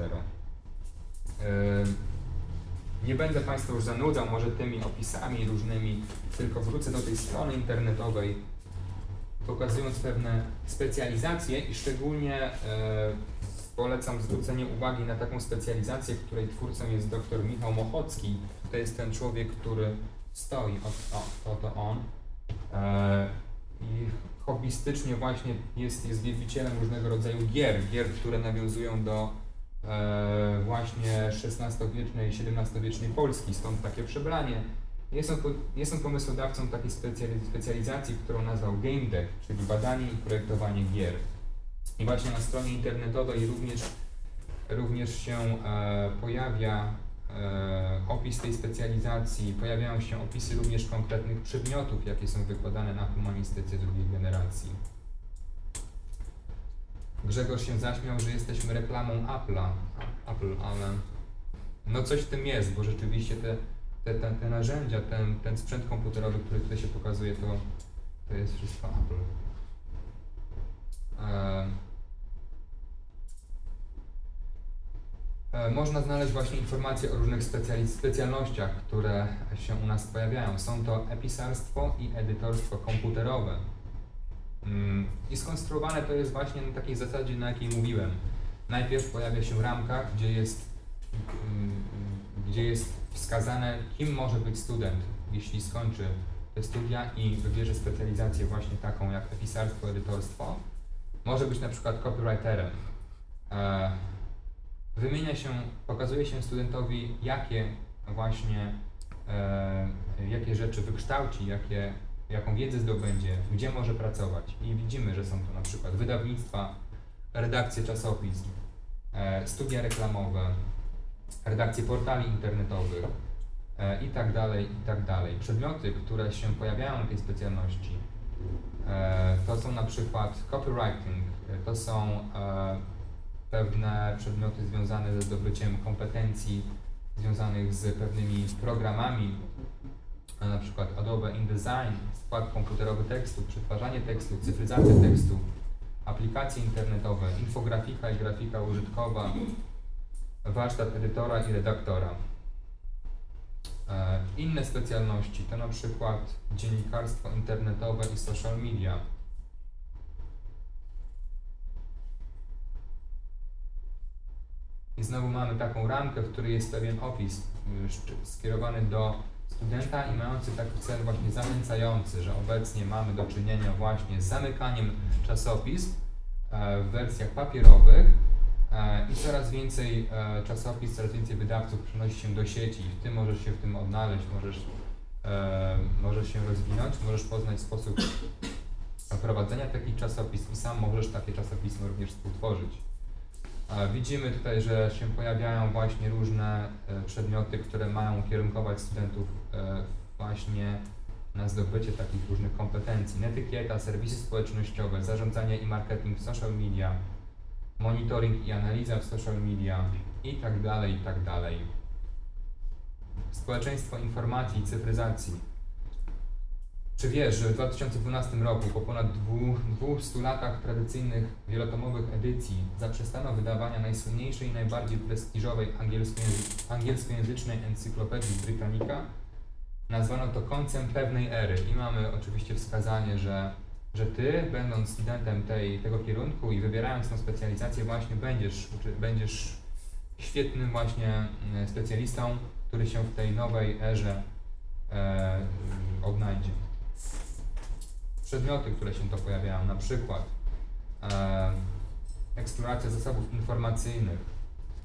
B: Nie będę Państwa już zanudzał może tymi opisami różnymi, tylko wrócę do tej strony internetowej, pokazując pewne specjalizacje i szczególnie e, polecam zwrócenie uwagi na taką specjalizację, której twórcą jest dr Michał Mochocki. To jest ten człowiek, który stoi, o, o, to on. E, I hobbystycznie właśnie jest, jest wielbicielem różnego rodzaju gier, gier, które nawiązują do właśnie XVI-wiecznej, XVII-wiecznej Polski, stąd takie przebranie. Jest on, jest on pomysłodawcą takiej specjalizacji, którą nazwał Game Dev, czyli badanie i projektowanie gier. I właśnie na stronie internetowej również, również się e, pojawia e, opis tej specjalizacji, pojawiają się opisy również konkretnych przedmiotów, jakie są wykładane na humanistyce drugiej generacji. Grzegorz się zaśmiał, że jesteśmy reklamą Apple'a, Apple, ale no coś w tym jest, bo rzeczywiście te te, te, te narzędzia, ten, ten sprzęt komputerowy, który tutaj się pokazuje, to, to jest wszystko Apple. E, e, można znaleźć właśnie informacje o różnych specjalnościach, które się u nas pojawiają. Są to episarstwo i edytorstwo komputerowe. Mm, I skonstruowane to jest właśnie na takiej zasadzie, na jakiej mówiłem. Najpierw pojawia się ramka, gdzie jest, mm, gdzie jest wskazane, kim może być student, jeśli skończy te studia i wybierze specjalizację właśnie taką jak pisarstwo, edytorstwo. Może być na przykład copywriterem. E, wymienia się, pokazuje się studentowi, jakie właśnie, e, jakie rzeczy wykształci, jakie, jaką wiedzę zdobędzie, gdzie może pracować. I widzimy, że są to na przykład wydawnictwa, redakcje czasopism, e, studia reklamowe, redakcje portali internetowych e, i tak dalej, i tak dalej. Przedmioty, które się pojawiają w tej specjalności, e, to są na przykład copywriting, to są pewne przedmioty związane ze zdobyciem kompetencji związanych z pewnymi programami, na przykład Adobe InDesign, skład komputerowy tekstu, przetwarzanie tekstu, cyfryzacja tekstu, aplikacje internetowe, infografika i grafika użytkowa, warsztat edytora i redaktora. E, Inne specjalności to na przykład dziennikarstwo internetowe i social media. I znowu mamy taką ramkę, w której jest pewien opis szczy- skierowany do studenta i mający taki cel właśnie zachęcający, że obecnie mamy do czynienia właśnie z zamykaniem czasopism e, w wersjach papierowych e, i coraz więcej e, czasopis, coraz więcej wydawców przenosi się do sieci i ty możesz się w tym odnaleźć, możesz, możesz się rozwinąć, możesz poznać sposób prowadzenia takich czasopism i sam możesz takie czasopismo również współtworzyć. Widzimy tutaj, że się pojawiają właśnie różne e, przedmioty, które mają ukierunkować studentów e, właśnie na zdobycie takich różnych kompetencji. Netykieta, serwisy społecznościowe, zarządzanie i marketing w social media, monitoring i analiza w social media i tak dalej, i tak dalej. Społeczeństwo informacji i cyfryzacji. Czy wiesz, że w 2012 roku, po ponad dwu- 200 latach tradycyjnych wielotomowych edycji, zaprzestano wydawania najsłynniejszej i najbardziej prestiżowej angielskojęzy- angielskojęzycznej encyklopedii Britannica? Nazwano to końcem pewnej ery i mamy oczywiście wskazanie, że, że ty, będąc studentem tej, tego kierunku i wybierając tą specjalizację, właśnie będziesz, będziesz świetnym właśnie mm, specjalistą, który się w tej nowej erze e, odnajdzie przedmioty, które się to pojawiają, na przykład e, eksploracja zasobów informacyjnych,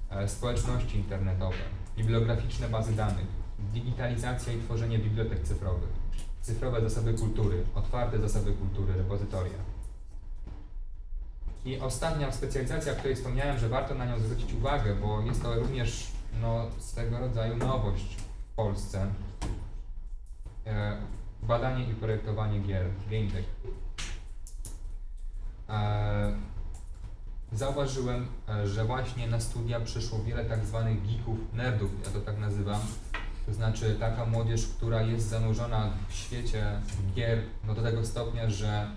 B: e, społeczności internetowe, bibliograficzne bazy danych, digitalizacja i tworzenie bibliotek cyfrowych, cyfrowe zasoby kultury, otwarte zasoby kultury, repozytoria. I ostatnia specjalizacja, o której wspomniałem, że warto na nią zwrócić uwagę, bo jest to również no, swego rodzaju nowość w Polsce. E, badanie i projektowanie gier, game tech. E, zauważyłem, e, że właśnie na studia przyszło wiele tak zwanych geeków, nerdów, ja to tak nazywam. To znaczy taka młodzież, która jest zanurzona w świecie gier no do tego stopnia, że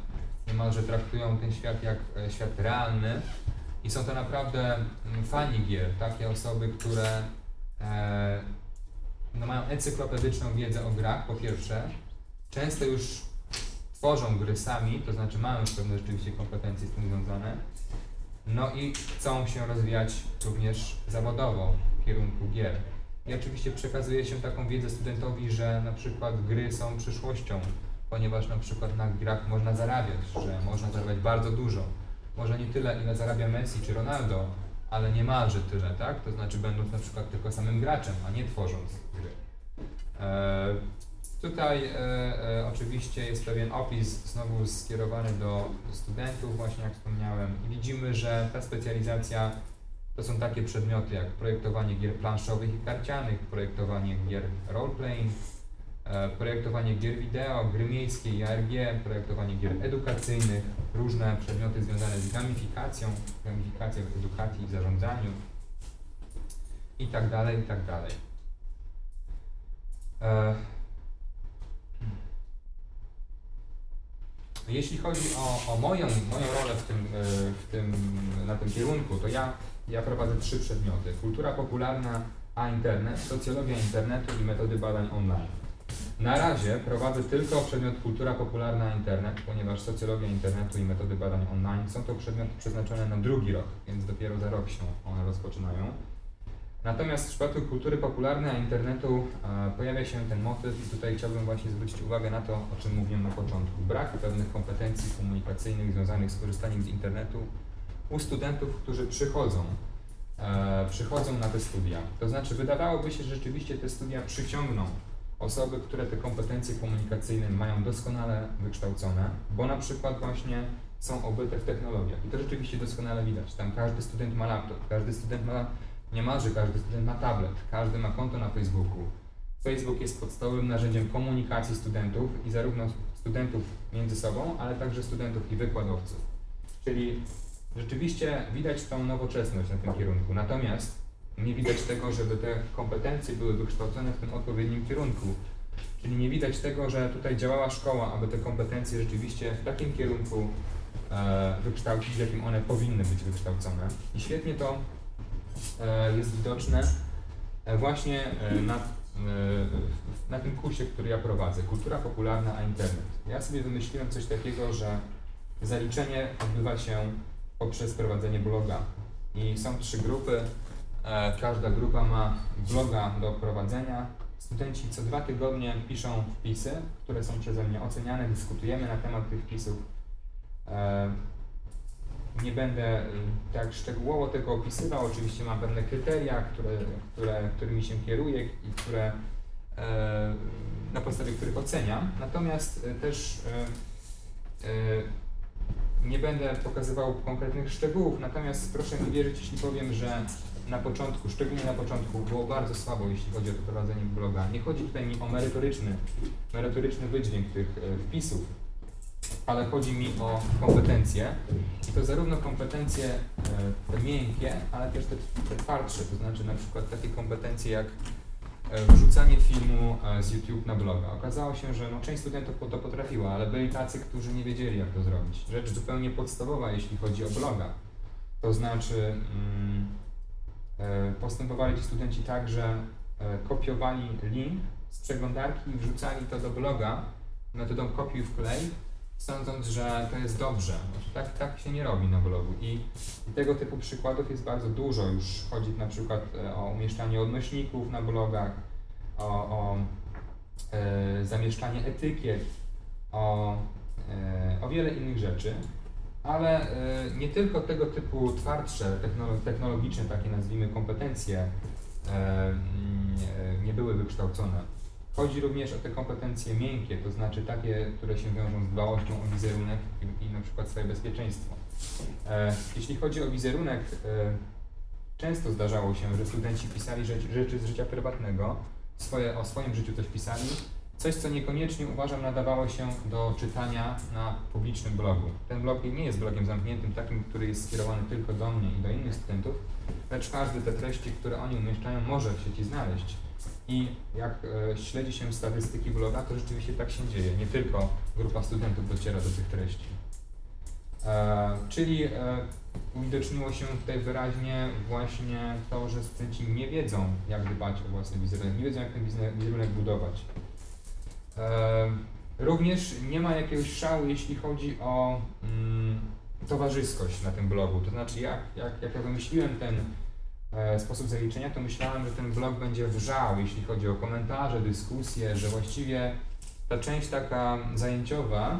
B: niemalże traktują ten świat jak e, świat realny. I są to naprawdę mm, fani gier, takie osoby, które e, no mają encyklopedyczną wiedzę o grach, po pierwsze, często już tworzą gry sami, to znaczy mają już pewne rzeczywiście kompetencje z tym związane, no i chcą się rozwijać również zawodowo w kierunku gier. I oczywiście przekazuje się taką wiedzę studentowi, że na przykład gry są przyszłością, ponieważ na przykład na grach można zarabiać, że można zarabiać bardzo dużo. Może nie tyle, ile zarabia Messi czy Ronaldo, ale niemalże tyle, tak? To znaczy będąc na przykład tylko samym graczem, a nie tworząc gry. E, Tutaj e, e, oczywiście jest pewien opis znowu skierowany do studentów, właśnie jak wspomniałem. I widzimy, że ta specjalizacja to są takie przedmioty jak projektowanie gier planszowych i karcianych, projektowanie gier roleplaying, e, projektowanie gier wideo, gry miejskie i ARG, projektowanie gier edukacyjnych, różne przedmioty związane z gamifikacją, gamifikacją w edukacji i zarządzaniu i tak tak. E, Jeśli chodzi o, o moją, moją rolę w tym, e, w tym, na tym kierunku, to ja, ja prowadzę trzy przedmioty. Kultura popularna, a internet, socjologia internetu i metody badań online. Na razie prowadzę tylko przedmiot kultura popularna, a internet, ponieważ socjologia internetu i metody badań online są to przedmioty przeznaczone na drugi rok, więc dopiero za rok się one rozpoczynają. Natomiast w przypadku kultury popularnej, a internetu e, pojawia się ten motyw i tutaj chciałbym właśnie zwrócić uwagę na to, o czym mówiłem na początku. Brak pewnych kompetencji komunikacyjnych związanych z korzystaniem z internetu u studentów, którzy przychodzą, e, przychodzą na te studia. To znaczy wydawałoby się, że rzeczywiście te studia przyciągną osoby, które te kompetencje komunikacyjne mają doskonale wykształcone, bo na przykład właśnie są obyte w technologiach i to rzeczywiście doskonale widać. Tam każdy student ma laptop, każdy student ma Niemalże każdy student ma tablet, każdy ma konto na Facebooku. Facebook jest podstawowym narzędziem komunikacji studentów i zarówno studentów między sobą, ale także studentów i wykładowców. Czyli rzeczywiście widać tą nowoczesność na tym kierunku, natomiast nie widać tego, żeby te kompetencje były wykształcone w tym odpowiednim kierunku. Czyli nie widać tego, że tutaj działała szkoła, aby te kompetencje rzeczywiście w takim kierunku e, wykształcić, w jakim one powinny być wykształcone. I świetnie to jest widoczne e, właśnie e, na, e, na tym kursie, który ja prowadzę. Kultura popularna, a internet. Ja sobie wymyśliłem coś takiego, że zaliczenie odbywa się poprzez prowadzenie bloga. I są trzy grupy. E, Każda grupa ma bloga do prowadzenia. Studenci co dwa tygodnie piszą wpisy, które są przeze mnie oceniane, dyskutujemy na temat tych wpisów. Nie będę y, tak szczegółowo tego opisywał, oczywiście mam pewne kryteria, które, które, którymi się kieruję i które, e, na podstawie których oceniam. Natomiast e, też e, nie będę pokazywał konkretnych szczegółów, natomiast proszę mi wierzyć, jeśli powiem, że na początku, szczególnie na początku, było bardzo słabo, jeśli chodzi o to prowadzenie bloga. Nie chodzi tutaj mi o merytoryczny, merytoryczny wydźwięk tych e, wpisów, ale chodzi mi o kompetencje. I to zarówno kompetencje e, te miękkie, ale też te, te twardsze, to znaczy na przykład takie kompetencje jak e, wrzucanie filmu e, z YouTube na bloga. Okazało się, że no, część studentów to potrafiła, ale byli tacy, którzy nie wiedzieli, jak to zrobić. Rzecz zupełnie podstawowa, jeśli chodzi o bloga. To znaczy mm, postępowali ci studenci tak, że kopiowali link z przeglądarki i wrzucali to do bloga metodą kopiuj wklej, sądząc, że to jest dobrze. Znaczy, Tak, tak się nie robi na blogu i, i tego typu przykładów jest bardzo dużo. Już chodzi na przykład e, o umieszczanie odnośników na blogach, o, o e, zamieszczanie etykiet, o, e, o wiele innych rzeczy. Ale e, nie tylko tego typu twardsze, technolo- technologiczne, takie nazwijmy kompetencje e, mm, e, nie były wykształcone. Chodzi również o te kompetencje miękkie, to znaczy takie, które się wiążą z dbałością o wizerunek i, i na przykład swoje bezpieczeństwo. E, jeśli chodzi o wizerunek, e, często zdarzało się, że studenci pisali rzeczy, rzeczy z życia prywatnego, swoje, o swoim życiu coś pisali, coś co niekoniecznie uważam nadawało się do czytania na publicznym blogu. Ten blog nie jest blogiem zamkniętym, takim, który jest skierowany tylko do mnie i do innych studentów, lecz każdy te treści, które oni umieszczają, może w sieci znaleźć. I jak e, śledzi się statystyki bloga, to rzeczywiście tak się dzieje. Nie tylko grupa studentów dociera do tych treści. E, czyli e, uwidoczniło się tutaj wyraźnie właśnie to, że studenci nie wiedzą, jak dbać o własny wizerunek, nie wiedzą, jak ten wizerunek budować. E, również nie ma jakiegoś szału, jeśli chodzi o mm, towarzyskość na tym blogu. To znaczy, jak, jak, jak ja wymyśliłem ten sposób zaliczenia, to myślałem, że ten blog będzie wrzał, jeśli chodzi o komentarze, dyskusje, że właściwie ta część taka zajęciowa,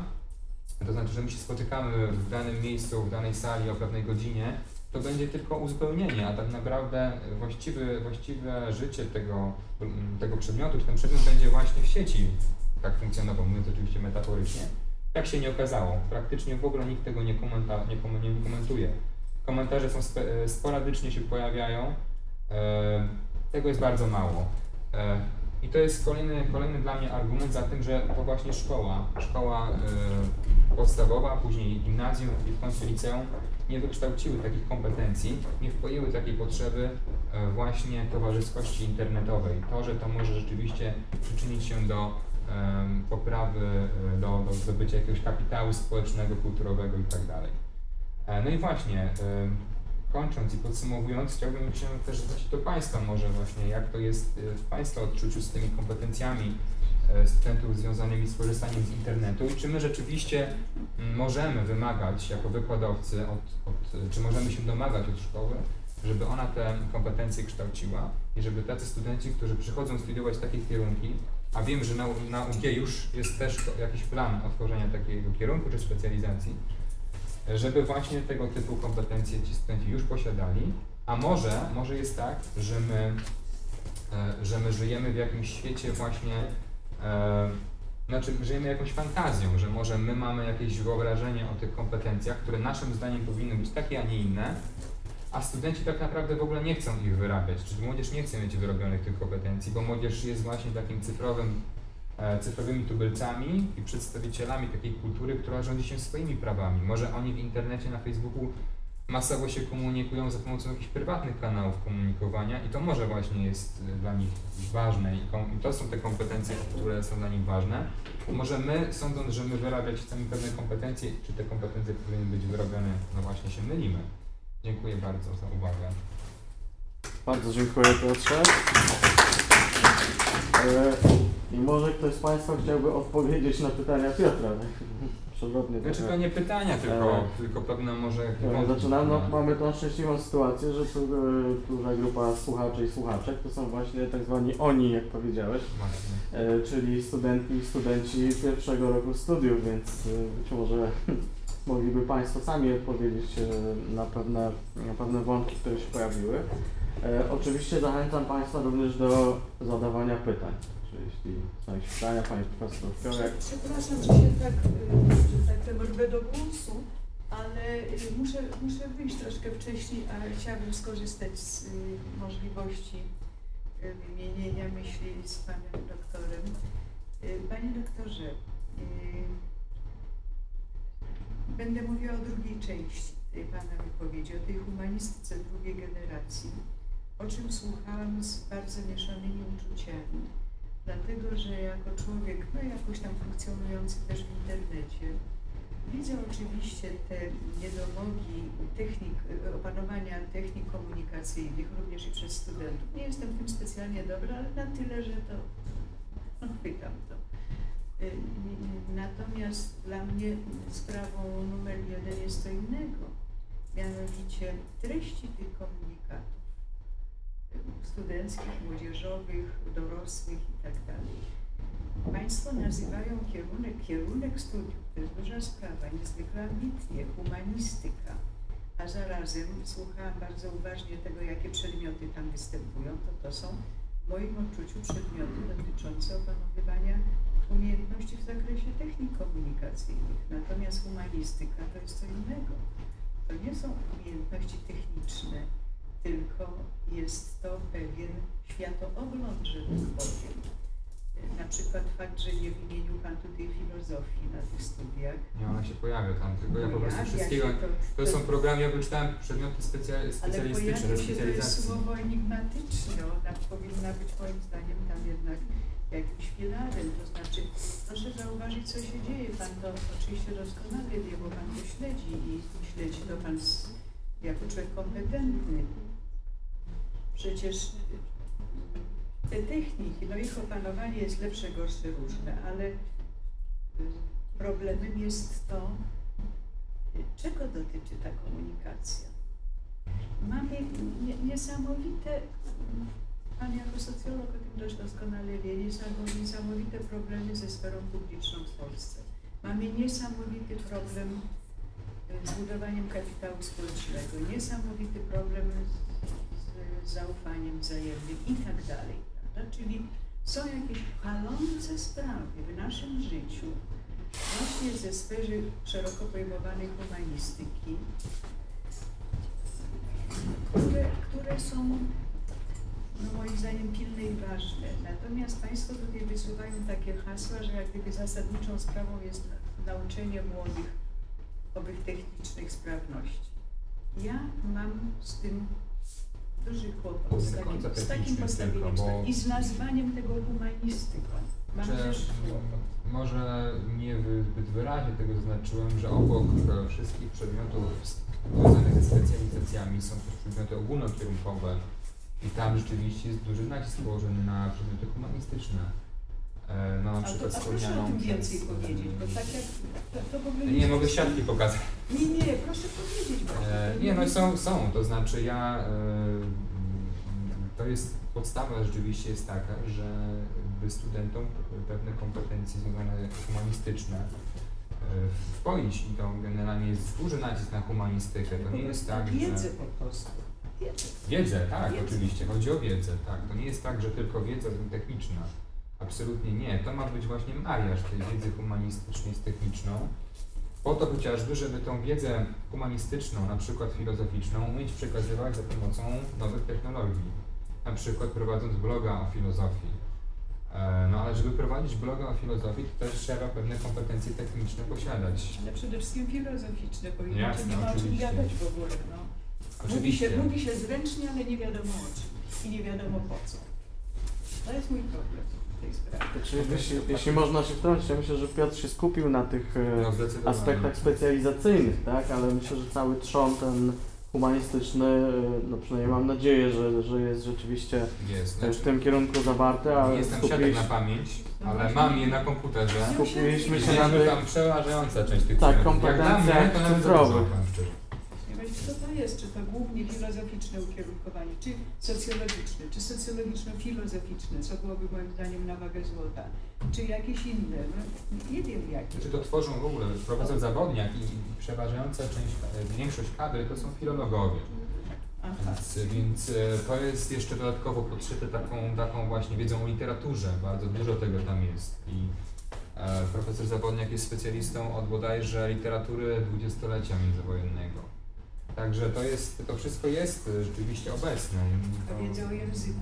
B: to znaczy, że my się spotykamy w danym miejscu, w danej sali o pewnej godzinie, to będzie tylko uzupełnienie, a tak naprawdę właściwy, właściwe życie tego, tego przedmiotu, czy ten przedmiot będzie właśnie w sieci tak funkcjonował, mówiąc oczywiście metaforycznie. Tak się nie okazało. Praktycznie w ogóle nikt tego nie, komenta, nie, nie komentuje. Komentarze są e, sporadycznie się pojawiają. E, tego jest bardzo mało. E, I to jest kolejny, kolejny dla mnie argument za tym, że to właśnie szkoła, szkoła e, podstawowa, później gimnazjum i w końcu liceum nie wykształciły takich kompetencji, nie wpoiły takiej potrzeby e, właśnie towarzyskości internetowej. To, że to może rzeczywiście przyczynić się do em, poprawy, e, do, do zdobycia jakiegoś kapitału społecznego, kulturowego itd. E, No i właśnie, em, kończąc i podsumowując, chciałbym się też zwrócić do Państwa może właśnie, jak to jest e, w Państwa odczuciu z tymi kompetencjami e, studentów związanymi z korzystaniem z internetu i czy my rzeczywiście możemy wymagać jako wykładowcy, od, od, czy możemy się domagać od szkoły, żeby ona te kompetencje kształciła i żeby tacy studenci, którzy przychodzą studiować takie kierunki, a wiem, że na, na UG już jest też jakiś plan otworzenia takiego kierunku czy specjalizacji, żeby właśnie tego typu kompetencje ci studenci już posiadali, a może, może jest tak, że my, e, że my żyjemy w jakimś świecie właśnie, e, znaczy żyjemy jakąś fantazją, że może my mamy jakieś wyobrażenie o tych kompetencjach, które naszym zdaniem powinny być takie, a nie inne, a studenci tak naprawdę w ogóle nie chcą ich wyrabiać, czyli młodzież nie chce mieć wyrobionych tych kompetencji, bo młodzież jest właśnie takim cyfrowym, cyfrowymi tubylcami i przedstawicielami takiej kultury, która rządzi się swoimi prawami. Może oni w internecie, na Facebooku masowo się komunikują za pomocą jakichś prywatnych kanałów komunikowania i to może właśnie jest y, dla nich ważne i to są te kompetencje, które są dla nich ważne. Może my, sądząc, że my wyrabiać chcemy pewne kompetencje, czy te kompetencje powinny być wyrobione, no właśnie się mylimy. Dziękuję bardzo za uwagę.
A: Bardzo dziękuję Piotrze. E, I może ktoś z Państwa chciałby odpowiedzieć na pytania Piotra. Przewrotnie
B: Znaczy
A: trochę.
B: to nie pytania, tylko,
A: E,
B: tylko pewne może...
A: E, Zaczynam, no,
B: No.
A: mamy tą szczęśliwą sytuację, że tu e, duża grupa słuchaczy i słuchaczek to są właśnie tak zwani oni, jak powiedziałeś,
B: Właśnie.
A: e, czyli studentki i studenci pierwszego roku studiów, więc e, być może mogliby Państwo sami odpowiedzieć e, na pewne, na pewne wątki, które się pojawiły. E, Oczywiście zachęcam Państwa również do zadawania pytań. Czy jeśli są jakieś pytania, Pani Profesor Fiorek.
C: Przepraszam, że się tak, y, że tak rwę do głosu, ale y, muszę, muszę wyjść troszkę wcześniej, a chciałabym skorzystać z możliwości wymienienia myśli z panem doktorem. Panie doktorze, będę mówiła o drugiej części pana wypowiedzi, o tej humanistyce drugiej generacji, o czym słuchałam z bardzo mieszanymi uczuciami dlatego że jako człowiek, no jakoś tam funkcjonujący też w internecie, widzę oczywiście te niedomogi technik, opanowania technik komunikacyjnych, również i przez studentów. Nie jestem w tym specjalnie dobra, ale na tyle, że to no, chwytam to. Y, Natomiast dla mnie sprawą numer jeden jest co innego, mianowicie treści tych komunikatów studenckich, młodzieżowych, dorosłych itd. Państwo nazywają kierunek, kierunek studiów, to jest duża sprawa, niezwykle ambitnie, humanistyka, a zarazem słuchałam bardzo uważnie tego, jakie przedmioty tam występują, to to są w moim odczuciu przedmioty dotyczące opanowywania umiejętności w zakresie technik komunikacyjnych. Natomiast humanistyka to jest co innego. To nie są umiejętności techniczne, tylko jest to pewien światoogląd, że tak powiem. Na przykład fakt, że nie wymienił Pan tutaj filozofii na tych studiach.
B: Nie, ona się pojawia tam, tylko ja po prostu
C: Pojawia
B: wszystkiego...
C: się
B: To są programy, ja wyczytałem przedmioty specja,
C: Ale
B: specjalistyczne,
C: pojawia
B: do
C: się to jest słowo enigmatyczne. Ona powinna być moim zdaniem tam jednak jakimś filarem. To znaczy, proszę zauważyć, co się dzieje. Pan to oczywiście doskonale wie, bo Pan to śledzi i śledzi to Pan z, jako człowiek kompetentny. Przecież te techniki, no ich opanowanie jest lepsze, gorsze, różne, ale y, problemem jest to, y, czego dotyczy ta komunikacja. Mamy nie, niesamowite, Pan jako socjolog o tym dość doskonale wie, niesamo- niesamowite problemy ze sferą publiczną w Polsce. Mamy niesamowity problem y, z budowaniem kapitału społecznego, niesamowity problem z zaufaniem wzajemnym i tak dalej. Czyli są jakieś palące sprawy w naszym życiu, właśnie ze sfery szeroko pojmowanej humanistyki, które, które są no moim zdaniem pilne i ważne. Natomiast Państwo tutaj wysuwają takie hasła, że jak gdyby zasadniczą sprawą jest nauczenie młodych owych technicznych sprawności. Ja mam z tym duży kłopot, z takim, z takim postawieniem
B: tylko,
C: i z nazwaniem tego humanistyką. Mam też kłopot.
B: może nie zbyt wyraźnie tego zaznaczyłem, że obok e, wszystkich przedmiotów związanych ze specjalizacjami są też przedmioty ogólnokierunkowe i tam rzeczywiście jest duży nacisk położony na przedmioty humanistyczne. E, No na
C: A, to,
B: przykład
C: a proszę o tym więcej
B: przez,
C: powiedzieć, bo tak jak to, to w ogóle
B: Nie mogę siatki pokazać.
C: Nie, nie, proszę powiedzieć właśnie.
B: E, nie, no są, są, to znaczy ja, e, to jest, podstawa rzeczywiście jest taka, że by studentom pewne kompetencje związane humanistyczne wpoić i to generalnie jest duży nacisk na humanistykę, to nie jest tak,
C: Wiedzę
B: że...
C: po prostu. Wiedzę.
B: Wiedzę, tak,
C: Wiedzę.
B: oczywiście, chodzi o wiedzę, tak, to nie jest tak, że tylko wiedza techniczna, absolutnie nie, to ma być właśnie mariaż tej wiedzy humanistycznej z techniczną, po to chociażby, żeby tą wiedzę humanistyczną, na przykład filozoficzną, umieć przekazywać za pomocą nowych technologii. Na przykład prowadząc bloga o filozofii. E, No ale żeby prowadzić bloga o filozofii, to też trzeba pewne kompetencje techniczne posiadać.
C: Ale przede wszystkim filozoficzne, bo inaczej nie ma o czym gadać w ogóle. No. Mówi,
B: Oczywiście.
C: się, mówi się zręcznie, ale nie wiadomo o czym i nie wiadomo po co. To jest mój problem tej
A: jeśli, jeśli można się wtrącić, ja myślę, że Piotr się skupił na tych
B: No,
A: aspektach specjalizacyjnych, tak? Ale myślę, że cały trzon ten humanistyczny, e, no przynajmniej mam nadzieję, że, że jest rzeczywiście
B: Jest. Znaczy,
A: w tym kierunku zawarty, ale
B: nie jestem siatek na pamięć, ale mam je na komputerze.
A: skupiliśmy się na tych...
B: tam przeważająca część tych
A: Tak,
B: dla mnie,
A: kompetencjach cyfrowych.
C: To jest, czy to głównie filozoficzne ukierunkowanie, czy socjologiczne, czy socjologiczno-filozoficzne, co byłoby moim zdaniem na wagę złota, czy jakieś inne, no, nie wiem jakie.
B: Znaczy to tworzą w ogóle profesor Zawodniak i przeważająca część, e, większość kadry to są filologowie. Więc, więc e, to jest jeszcze dodatkowo podszyte taką, taką właśnie wiedzą o literaturze. Bardzo dużo tego tam jest. I e, profesor Zawodniak jest specjalistą od bodajże literatury dwudziestolecia międzywojennego. Także to jest, to wszystko jest rzeczywiście obecne. To-
C: wiedzą o języku.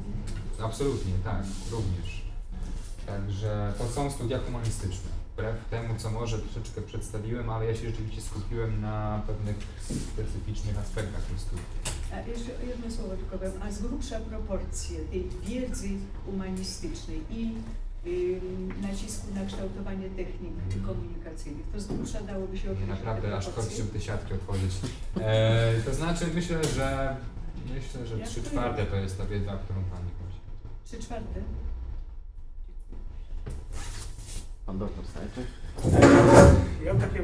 B: Absolutnie, tak, również. Także to są studia humanistyczne. Wbrew temu, co może troszeczkę przedstawiłem, ale ja się rzeczywiście skupiłem na pewnych specyficznych aspektach tych studiów.
C: A jeszcze jedno słowo tylko powiem, a z grubsza proporcje tej wiedzy humanistycznej i nacisku na kształtowanie technik komunikacyjnych, to z grubsza dałoby się określić
B: Naprawdę aż chodzi, żeby te siatki otworzyć. E, to znaczy myślę, że myślę, że trzy
C: to
B: czwarte to jest ta wiedza, którą Pani prosi.
C: Trzy czwarte?
A: Pan doktor Stajczyk.
D: Ja takie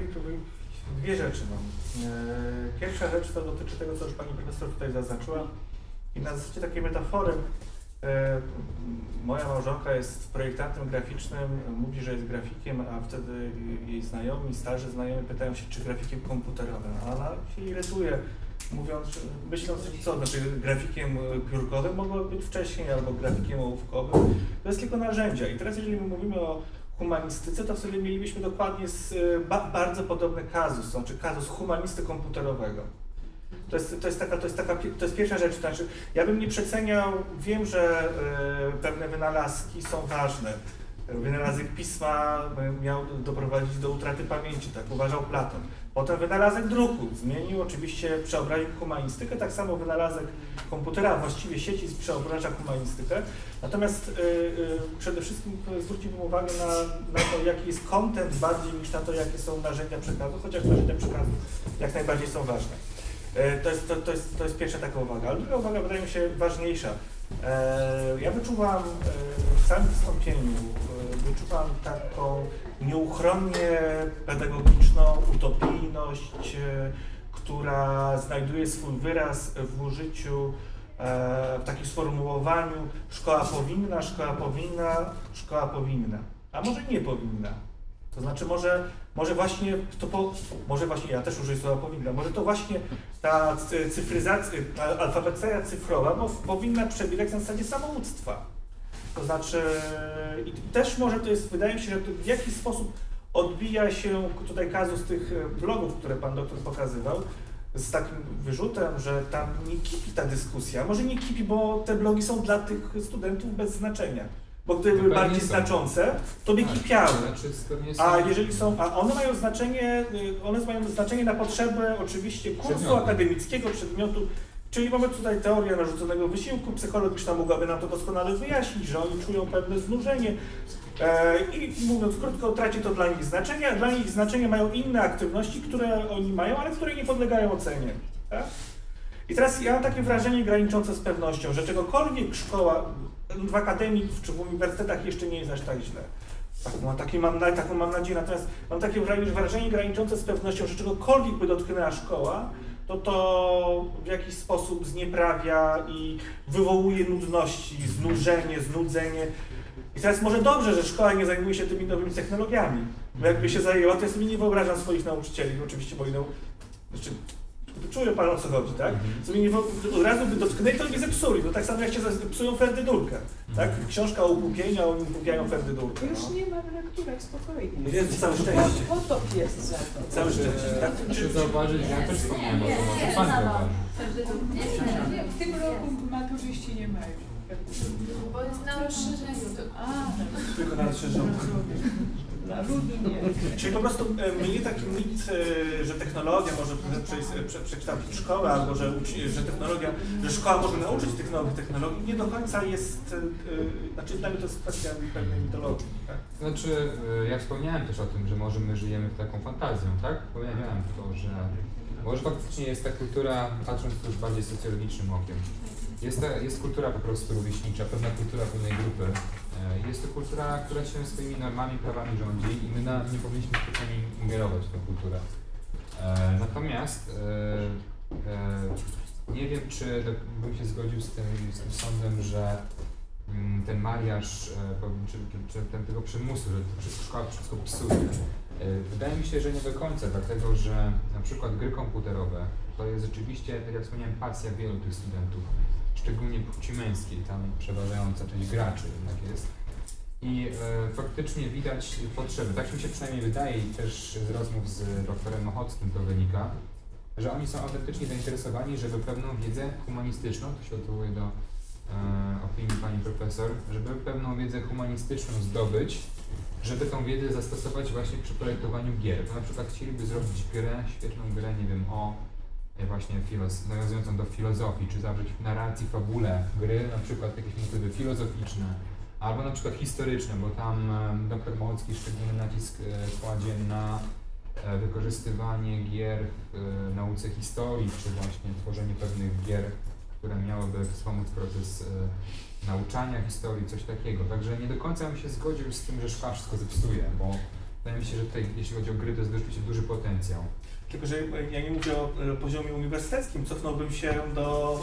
D: dwie rzeczy mam. E, Pierwsza rzecz to dotyczy tego, co już Pani Profesor tutaj zaznaczyła i na zasadzie takiej metafory. E, Moja małżonka jest projektantem graficznym, mówi, że jest grafikiem, a wtedy jej znajomi, starzy znajomi pytają się, czy grafikiem komputerowym. A ona się irytuje, mówiąc, myśląc, co znaczy grafikiem piórkowym mogło być wcześniej, albo grafikiem ołówkowym. To jest tylko narzędzia. I teraz, jeżeli my mówimy o humanistyce, to wtedy mielibyśmy dokładnie e, ba, bardzo podobny kazus, znaczy kazus humanisty komputerowego. To jest, to, jest taka, to, jest taka, to jest pierwsza rzecz, znaczy ja bym nie przeceniał, wiem, że e, pewne wynalazki są ważne. Wynalazek pisma miał doprowadzić do utraty pamięci, tak uważał Platon. Potem wynalazek druku zmienił oczywiście, przeobraził humanistykę, tak samo wynalazek komputera, właściwie sieci przeobraża humanistykę. Natomiast y, y, przede wszystkim zwróciłbym uwagę na, na to, jaki jest content bardziej niż na to, jakie są narzędzia przekazu, chociaż narzędzia przekazu jak najbardziej są ważne. E, To jest, to, to, jest, to jest pierwsza taka uwaga. Ale druga uwaga wydaje mi się ważniejsza. E, Ja wyczuwam e, w całym wystąpieniu, wyczuwam taką nieuchronnie pedagogiczną utopijność, która znajduje swój wyraz w użyciu w takim sformułowaniu szkoła powinna, szkoła powinna, szkoła powinna. A może nie powinna. To znaczy może, może właśnie to po, może właśnie ja też użyję słowa powinna, może to właśnie ta cy- cyfryzacja, a- alfabetyzacja cyfrowa no, powinna przebiegać na zasadzie samouctwa. To znaczy i też może to jest, wydaje mi się, że w jakiś sposób odbija się tutaj kazus tych e, blogów, które pan doktor pokazywał, z takim wyrzutem, że tam nie kipi ta dyskusja. Może nie kipi, bo te blogi są dla tych studentów bez znaczenia. Bo gdyby były bardziej
B: są.
D: znaczące, to by
B: Tak,
D: kipiały.
B: Znaczy,
D: A jeżeli są, a one mają znaczenie, y, one mają znaczenie na potrzeby oczywiście kursu
B: Przedmiotu.
D: akademickiego, przedmiotu, czyli mamy tutaj teorię narzuconego wysiłku, psychologiczna mogłaby nam to doskonale wyjaśnić, że oni czują pewne znużenie e, i mówiąc krótko, traci to dla nich znaczenie, a dla nich znaczenie mają inne aktywności, które oni mają, ale które nie podlegają ocenie. Tak? I teraz ja mam takie wrażenie graniczące z pewnością, że czegokolwiek szkoła w akademii czy w uniwersytetach jeszcze nie jest aż tak źle. Tak, mam, takie mam, taką mam nadzieję, natomiast mam takie wrażenie, graniczące z pewnością, że czegokolwiek by dotknęła szkoła, to to w jakiś sposób znieprawia i wywołuje nudności, znużenie, znudzenie. I teraz może dobrze, że szkoła nie zajmuje się tymi nowymi technologiami, bo jakby się zajęła, to ja sobie nie wyobrażam swoich nauczycieli, oczywiście moi nau... znaczy, czuję pan o co chodzi, tak?
B: Mhm.
D: Sobie nie, wo- od razu by dotknęli, to nie zepsuli, to tak samo jak się psują ferdydurkę, tak? Książka o upłupieniu, a oni upłupiają ferdydurkę.
C: Już
D: No.
C: nie ma w lekturach, spokojnie.
D: Więc całe szczęście.
C: Potop jest za to.
D: Całe szczęście. Tak?
B: proszę zauważyć, ja też wspomniałem.
C: W tym roku maturzyści nie mają.
E: Bo jest na rozszerzeniu.
C: A,
D: tylko na
C: Lublinie.
D: Czyli po prostu e, mnie taki mit, e, że technologia może prze- przekształcić szkołę, albo że, że technologia, że szkoła może nauczyć tych nowych technologii, nie do końca jest, e, e, znaczy dla mnie to jest kwestia pewnej mitologii. Tak?
B: Znaczy, ja wspomniałem też o tym, że może my żyjemy w taką fantazją, tak? Powiedziałem to, że może faktycznie jest ta kultura, patrząc już bardziej socjologicznym okiem, jest, ta, jest kultura po prostu rówieśnicza, pewna kultura pewnej grupy. E, Jest to kultura, która się swoimi normami, prawami rządzi i my na, nie powinniśmy specjalnie ingerować w tę kulturę. E, Natomiast e, nie wiem, czy bym się zgodził z tym, z tym sądem, że mm, ten mariaż, czy, czy, ten, tego przymusu, że szkoła wszystko psuje. Wydaje mi się, że nie do końca, dlatego że na przykład gry komputerowe to jest rzeczywiście, tak jak wspomniałem, pasja wielu tych studentów, szczególnie płci męskiej, tam przeważająca część graczy jednak jest. I e, faktycznie widać potrzeby, tak mi się przynajmniej wydaje i też z rozmów z doktorem Ochockim to wynika, że oni są autentycznie zainteresowani, żeby pewną wiedzę humanistyczną, tu się odwołuję do e, opinii pani profesor, żeby pewną wiedzę humanistyczną zdobyć, żeby tą wiedzę zastosować właśnie przy projektowaniu gier. To na przykład chcieliby zrobić grę, świetną grę, nie wiem, o właśnie filoz- nawiązującą do filozofii, czy zawrzeć w narracji, fabule gry, na przykład jakieś motywy filozoficzne, albo na przykład historyczne, bo tam e, dr Małocki szczególny nacisk e, kładzie na e, wykorzystywanie gier w e, nauce historii, czy właśnie tworzenie pewnych gier, które miałyby wspomóc proces e, nauczania historii, coś takiego. Także nie do końca bym się zgodził z tym, że szkoła wszystko zepsuje, bo wydaje mi się, że tutaj, jeśli chodzi o gry, to jest rzeczywiście duży potencjał.
D: Tylko, że ja nie mówię o e, poziomie uniwersyteckim, cofnąłbym się do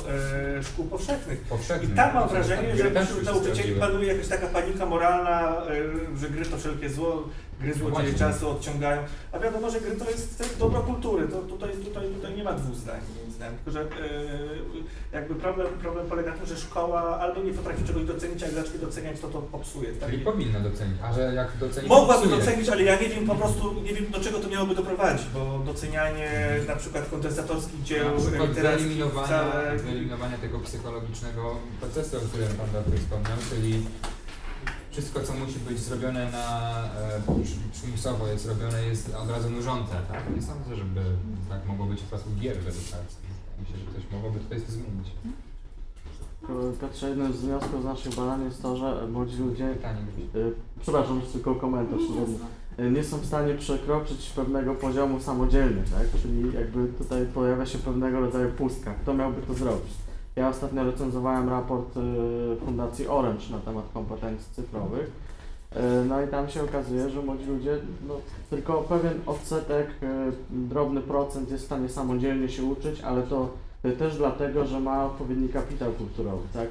D: e, szkół powszechnych. I
B: Powszechny.
D: tam mam wrażenie,
B: Gry
D: że wśród nauczycieli panuje jakaś taka panika moralna, e, że gry to wszelkie zło, gry
B: Właśnie.
D: czasu odciągają. A wiadomo, że gry to jest też dobro kultury, to tutaj, tutaj, tutaj nie ma dwóch zdań, moim zdaniem. Tylko, że e, jakby problem, problem polega na tym, że szkoła albo nie potrafi czegoś docenić, a jak zacznie doceniać, to to popsuje. Tak?
B: Czyli powinna docenić, a że jak doceni
D: Mogłaby docenić, ale ja nie wiem po prostu, nie wiem do czego to miałoby doprowadzić, bo docenianie na przykład kondensatorskich dzieł
B: Na wyeliminowania,
D: wcale...
B: wyeliminowania tego psychologicznego procesu, o którym Pan Doktor wspomniał, czyli wszystko, co musi być zrobione na e, przy- przymusowo jest robione, jest od razu nużące, tak? Nie sądzę, żeby tak mogło być w przypadku gier w edukacji. Myślę, że ktoś mogłoby tutaj to zmienić.
A: Piotrze, jednym z wniosków z naszych badań jest to, że młodzi ludzie,
B: Pytanie.
A: y, przepraszam, już tylko komentarz, y, nie są w stanie przekroczyć pewnego poziomu samodzielnie, tak? Czyli jakby tutaj pojawia się pewnego rodzaju pustka. Kto miałby to zrobić? Ja ostatnio recenzowałem raport y, Fundacji Orange na temat kompetencji cyfrowych. Y, No i tam się okazuje, że młodzi ludzie, no, tylko pewien odsetek, y, drobny procent jest w stanie samodzielnie się uczyć, ale to też dlatego, że ma odpowiedni kapitał kulturowy, tak?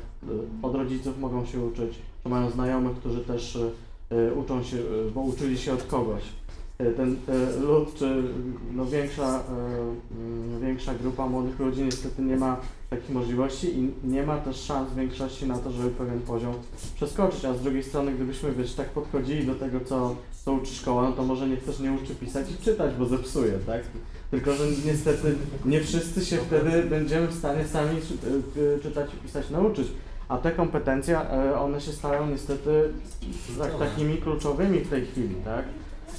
A: Od rodziców mogą się uczyć, że mają znajomych, którzy też uczą się, bo uczyli się od kogoś. Y, Ten y, lud, czy no większa, y, mm, większa grupa młodych ludzi niestety nie ma takich możliwości i nie ma też szans w większości na to, żeby pewien poziom przeskoczyć, a z drugiej strony gdybyśmy, wiesz, tak podchodzili do tego, co, co uczy szkoła, no to może niech też nie uczy pisać i czytać, bo zepsuje, tak? Tylko, że niestety nie wszyscy się wtedy będziemy w stanie sami czy, czytać i pisać nauczyć. A te kompetencje, e, one się stają niestety tak, takimi kluczowymi w tej chwili, tak?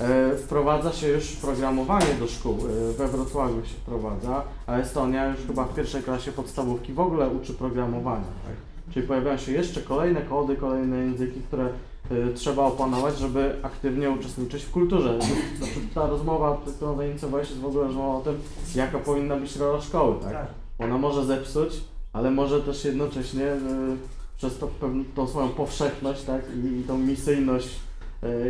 A: E, Wprowadza się już programowanie do szkół. E, We Wrocławiu się wprowadza, a Estonia już chyba w pierwszej klasie podstawówki w ogóle uczy programowania. Tak? Czyli pojawiają się jeszcze kolejne kody, kolejne języki, które e, trzeba opanować, żeby aktywnie uczestniczyć w kulturze. Ta rozmowa, którą zainicjowałeś, jest w ogóle rozmowa o tym, jaka powinna być rola szkoły. Tak?
D: Tak.
A: Ona może zepsuć, ale może też jednocześnie przez to tą swoją powszechność tak, i, tą misyjność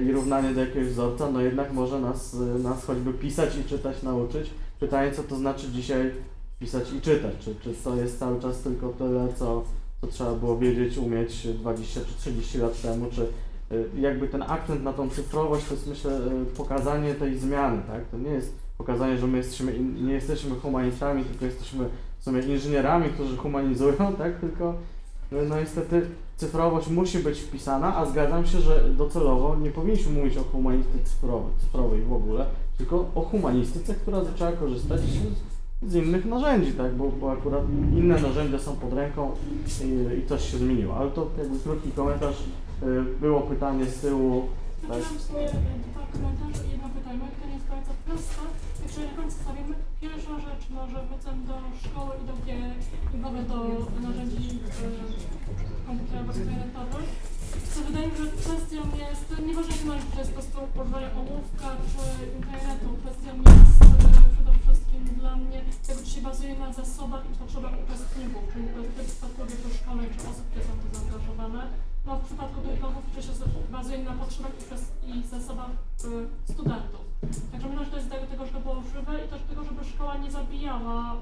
A: i równanie do jakiegoś wzorca, no jednak może nas, y, nas choćby pisać i czytać nauczyć. Pytanie, co to znaczy dzisiaj pisać i czytać? Czy, czy to jest cały czas tylko tyle, co, co trzeba było wiedzieć, umieć 20 czy 30 lat temu, czy y, jakby ten akcent na tą cyfrowość to jest myślę pokazanie tej zmiany, tak? To nie jest pokazanie, że my jesteśmy, in, nie jesteśmy humanistami, tylko jesteśmy w sumie inżynierami, którzy humanizują, tak? Tylko no, no niestety cyfrowość musi być wpisana, a zgadzam się, że docelowo nie powinniśmy mówić o humanistyce cyfrowej, cyfrowej w ogóle, tylko o humanistyce, która zaczęła korzystać z z innych narzędzi, tak? Bo, bo akurat inne narzędzia są pod ręką i, i coś się zmieniło. Ale to jakby krótki komentarz. Y, Było pytanie z tyłu. Tak.
E: mam sumie dwa komentarze i jedno pytanie. Moje pytanie bardzo nie do końca stawiamy. Pierwsza rzecz, może wrócę do szkoły i do gier i w ogóle do narzędzi e, komputerowych, internetowych. Co wydaje mi się, że kwestią jest, nieważne narzędzie to jest po prostu używanie ołówka czy internetu, kwestią jest e, przede wszystkim dla mnie tego, czy się bazuje na zasobach i potrzebach uczestników, czyli w przypadku obiektu szkolnej czy osób, które są w to zaangażowane. No w przypadku dyplomów to się bazuje na potrzebach i zasobach y, studentów. Także myślę, że to jest do tego, żeby było żywe i też tego, żeby szkoła nie zabijała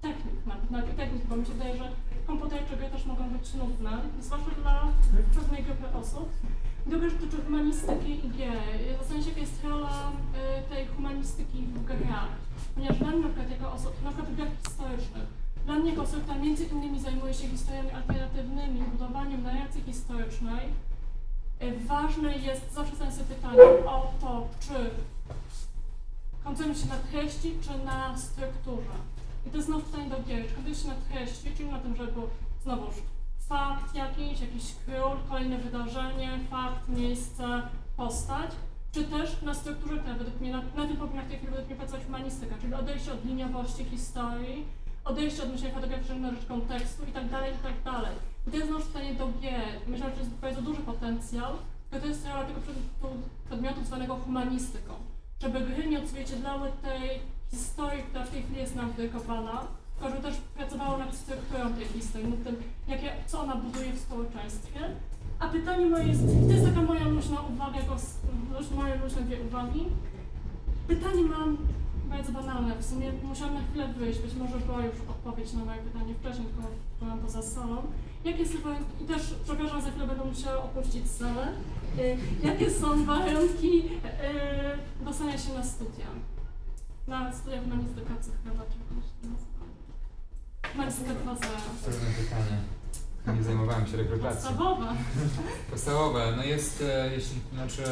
E: technik, nawet, technik, bo mi się wydaje, że komputery czy gry też mogą być nudne, zwłaszcza dla pewnej grupy osób. Druga rzecz dotyczy humanistyki i gier. Zastanawiam się, jaka jest rola y, tej humanistyki w grach. Ponieważ dla mnie na przykład jako osób, na przykład w grach historycznych, dla mnie jako osoba, która między innymi zajmuje się historiami alternatywnymi, budowaniem narracji historycznej, ważne jest zawsze zadać sobie pytanie o to, czy koncentrujemy się na treści, czy na strukturze. I to jest znowu pytanie do gier, koncentrujemy się na treści, czyli na tym, żeby było znowuż fakt jakiś, jakiś król, kolejne wydarzenie, fakt, miejsce, postać, czy też na strukturze, która według mnie, na, na tym w tej chwili według mnie pracować humanistyka, czyli odejście od liniowości historii, odejście od myślenia fotograficznego na rzecz kontekstu i tak dalej, i tak dalej. Znowu pytanie do gier. Myślę, że jest bardzo duży potencjał, to jest rola tego przedmiotu, zwanego humanistyką. Żeby gry nie odzwierciedlały tej historii, która w tej chwili jest nam wydekowana, tylko żeby też pracowało nad strukturą tej historii, nad tym, jakie, co ona buduje w społeczeństwie. A pytanie moje jest, to jest taka moja luźna uwaga, jako, moje luźne dwie uwagi. Pytanie mam bardzo banalne, w sumie musiałam na chwilę wyjść, być może była już odpowiedź na moje pytanie wcześniej, tylko byłam poza salą. Jakie są warunki, i też przepraszam, za chwilę będę musiała opuścić salę. Y, jakie są warunki y, dostania się na studia? Na studia humanistyka cyfrowa, czy jak się nazywa? Humanistyka 2.0.
B: Trudne pytanie. Nie zajmowałem się rekrutacją.
E: Podstawowa.
B: Podstawowe, no jest, e, jeśli, znaczy,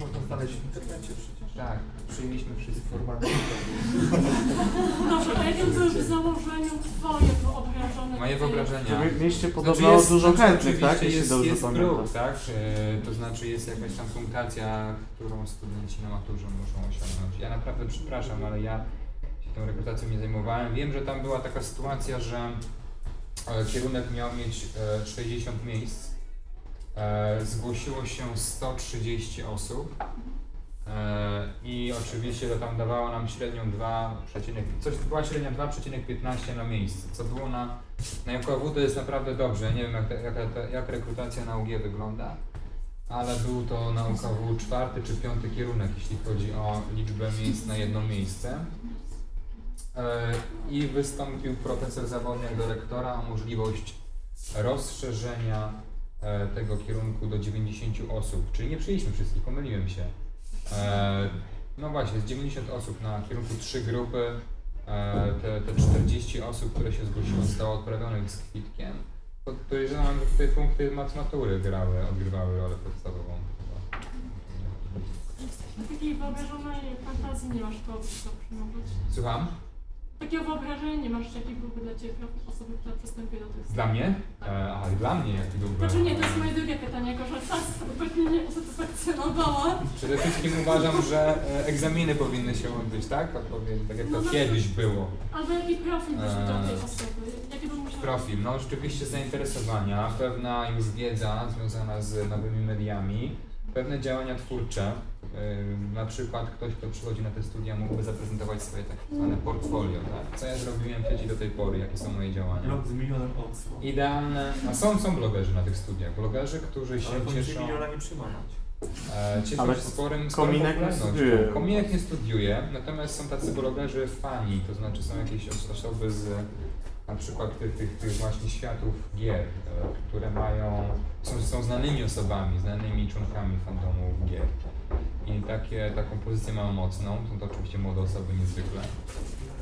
D: Można znaleźć w internecie.
B: Tak, przyjęliśmy wszyscy
D: Formalnie.
E: Dobrze, a jakie były w założeniu twoje wyobrażone?
B: Moje wyobrażenia.
A: Mie- Mieście
B: Znaczy
A: podobno
B: jest-
A: dużo
B: znaczy
A: chętnych, tak? Jeśli
B: jest,
A: dobrze
B: jest
A: pamiętam.
B: próg, tak? E, To znaczy jest jakaś tam punktacja, którą studenci na maturze muszą osiągnąć. Ja naprawdę przepraszam, ale ja się tą rekrutacją nie zajmowałem. Wiem, że tam była taka sytuacja, że e, kierunek miał mieć e, 60 miejsc. E, Zgłosiło się 130 osób. E, I oczywiście to tam dawało nam średnią 2, coś była średnia 2,15 na miejsce, co było na, na JKW to jest naprawdę dobrze. Nie wiem jak, jak, jak rekrutacja na UG wygląda, ale był to na UKW czwarty czy piąty kierunek, jeśli chodzi o liczbę miejsc na jedno miejsce. E, I wystąpił profesor Zawodniak do rektora o możliwość rozszerzenia e, tego kierunku do 90 osób, czyli nie przyjęliśmy wszystkich, pomyliłem się. E, no właśnie, z 90 osób na kierunku 3 grupy, e, te, te 40 osób, które się zgłosiło, zostało odprawionych z kwitkiem. To Podejrzewam, że tutaj punkty matury grały, odgrywały rolę podstawową.
E: Takiej wyobrażonej fantazji nie masz, byś to przyjmować.
B: Słucham?
E: Takiego wyobrażenia nie masz, jaki byłby dla Ciebie osoby, która przystępuje do tych
B: Dla mnie? E, aha, dla mnie jaki byłby?
E: Znaczy nie, to jest moje drugie pytanie, jako że ta zupełnie nie usatysfakcjonowała.
B: Przede wszystkim uważam, że e, egzaminy powinny się odbyć, tak? Odpowiednio, tak jak to
E: No, no,
B: kiedyś było.
E: Albo jaki profil byś widział tej
B: Eee,
E: osoby? By.
B: Profil, no rzeczywiście zainteresowania, pewna już wiedza związana z nowymi mediami, pewne działania twórcze. Yy, Na przykład ktoś, kto przychodzi na te studia, mógłby zaprezentować swoje tak zwane portfolio, tak? Co ja zrobiłem wcześniej do tej pory, jakie są moje działania.
D: Blog z milionem odsłon.
B: Idealne, a są, są blogerzy na tych studiach, blogerzy, którzy się
D: Ale
B: cieszą,
D: miliona nie przyjmować.
B: e, cieszą
A: Ale
B: się sporym, sporym
A: Kominek nie studiuje.
B: Kominek nie studiuje, natomiast są tacy blogerzy fani, to znaczy są jakieś os- osoby z na przykład tych, tych, tych właśnie światów gier, e, które mają, są, są znanymi osobami, znanymi członkami fandomu gier. I takie, taką pozycję mają mocną, są to oczywiście młode osoby niezwykle.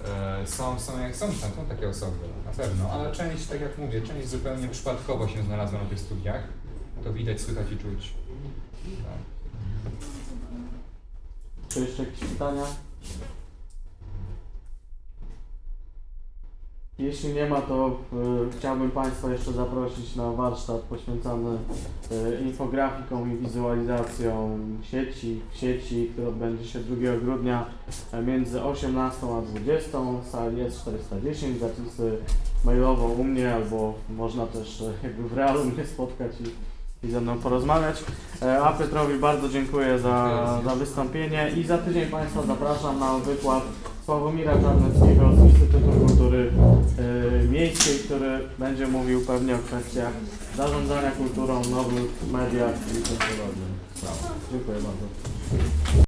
B: E, Są, są, jak są są takie osoby, na pewno, ale część, tak jak mówię, część zupełnie przypadkowo się znalazła na tych studiach. To widać, słychać i czuć. Tak.
A: Czy jeszcze jakieś pytania? Jeśli nie ma, to y, chciałbym Państwa jeszcze zaprosić na warsztat poświęcony y, infografiką i wizualizacją sieci, sieci, który odbędzie się 2 grudnia e, między 18 a 20 w sali S410. Zapisy mailowo u mnie, albo można też e, jakby w realu mnie spotkać i, i ze mną porozmawiać. E, A Piotrowi bardzo dziękuję za, za wystąpienie i za tydzień Państwa zapraszam na wykład Sławomira Czarneckiego z Instytutu Kultury e, Miejskiej, który będzie mówił pewnie o kwestiach zarządzania kulturą, nowych mediach i tym podobnym. Dziękuję bardzo.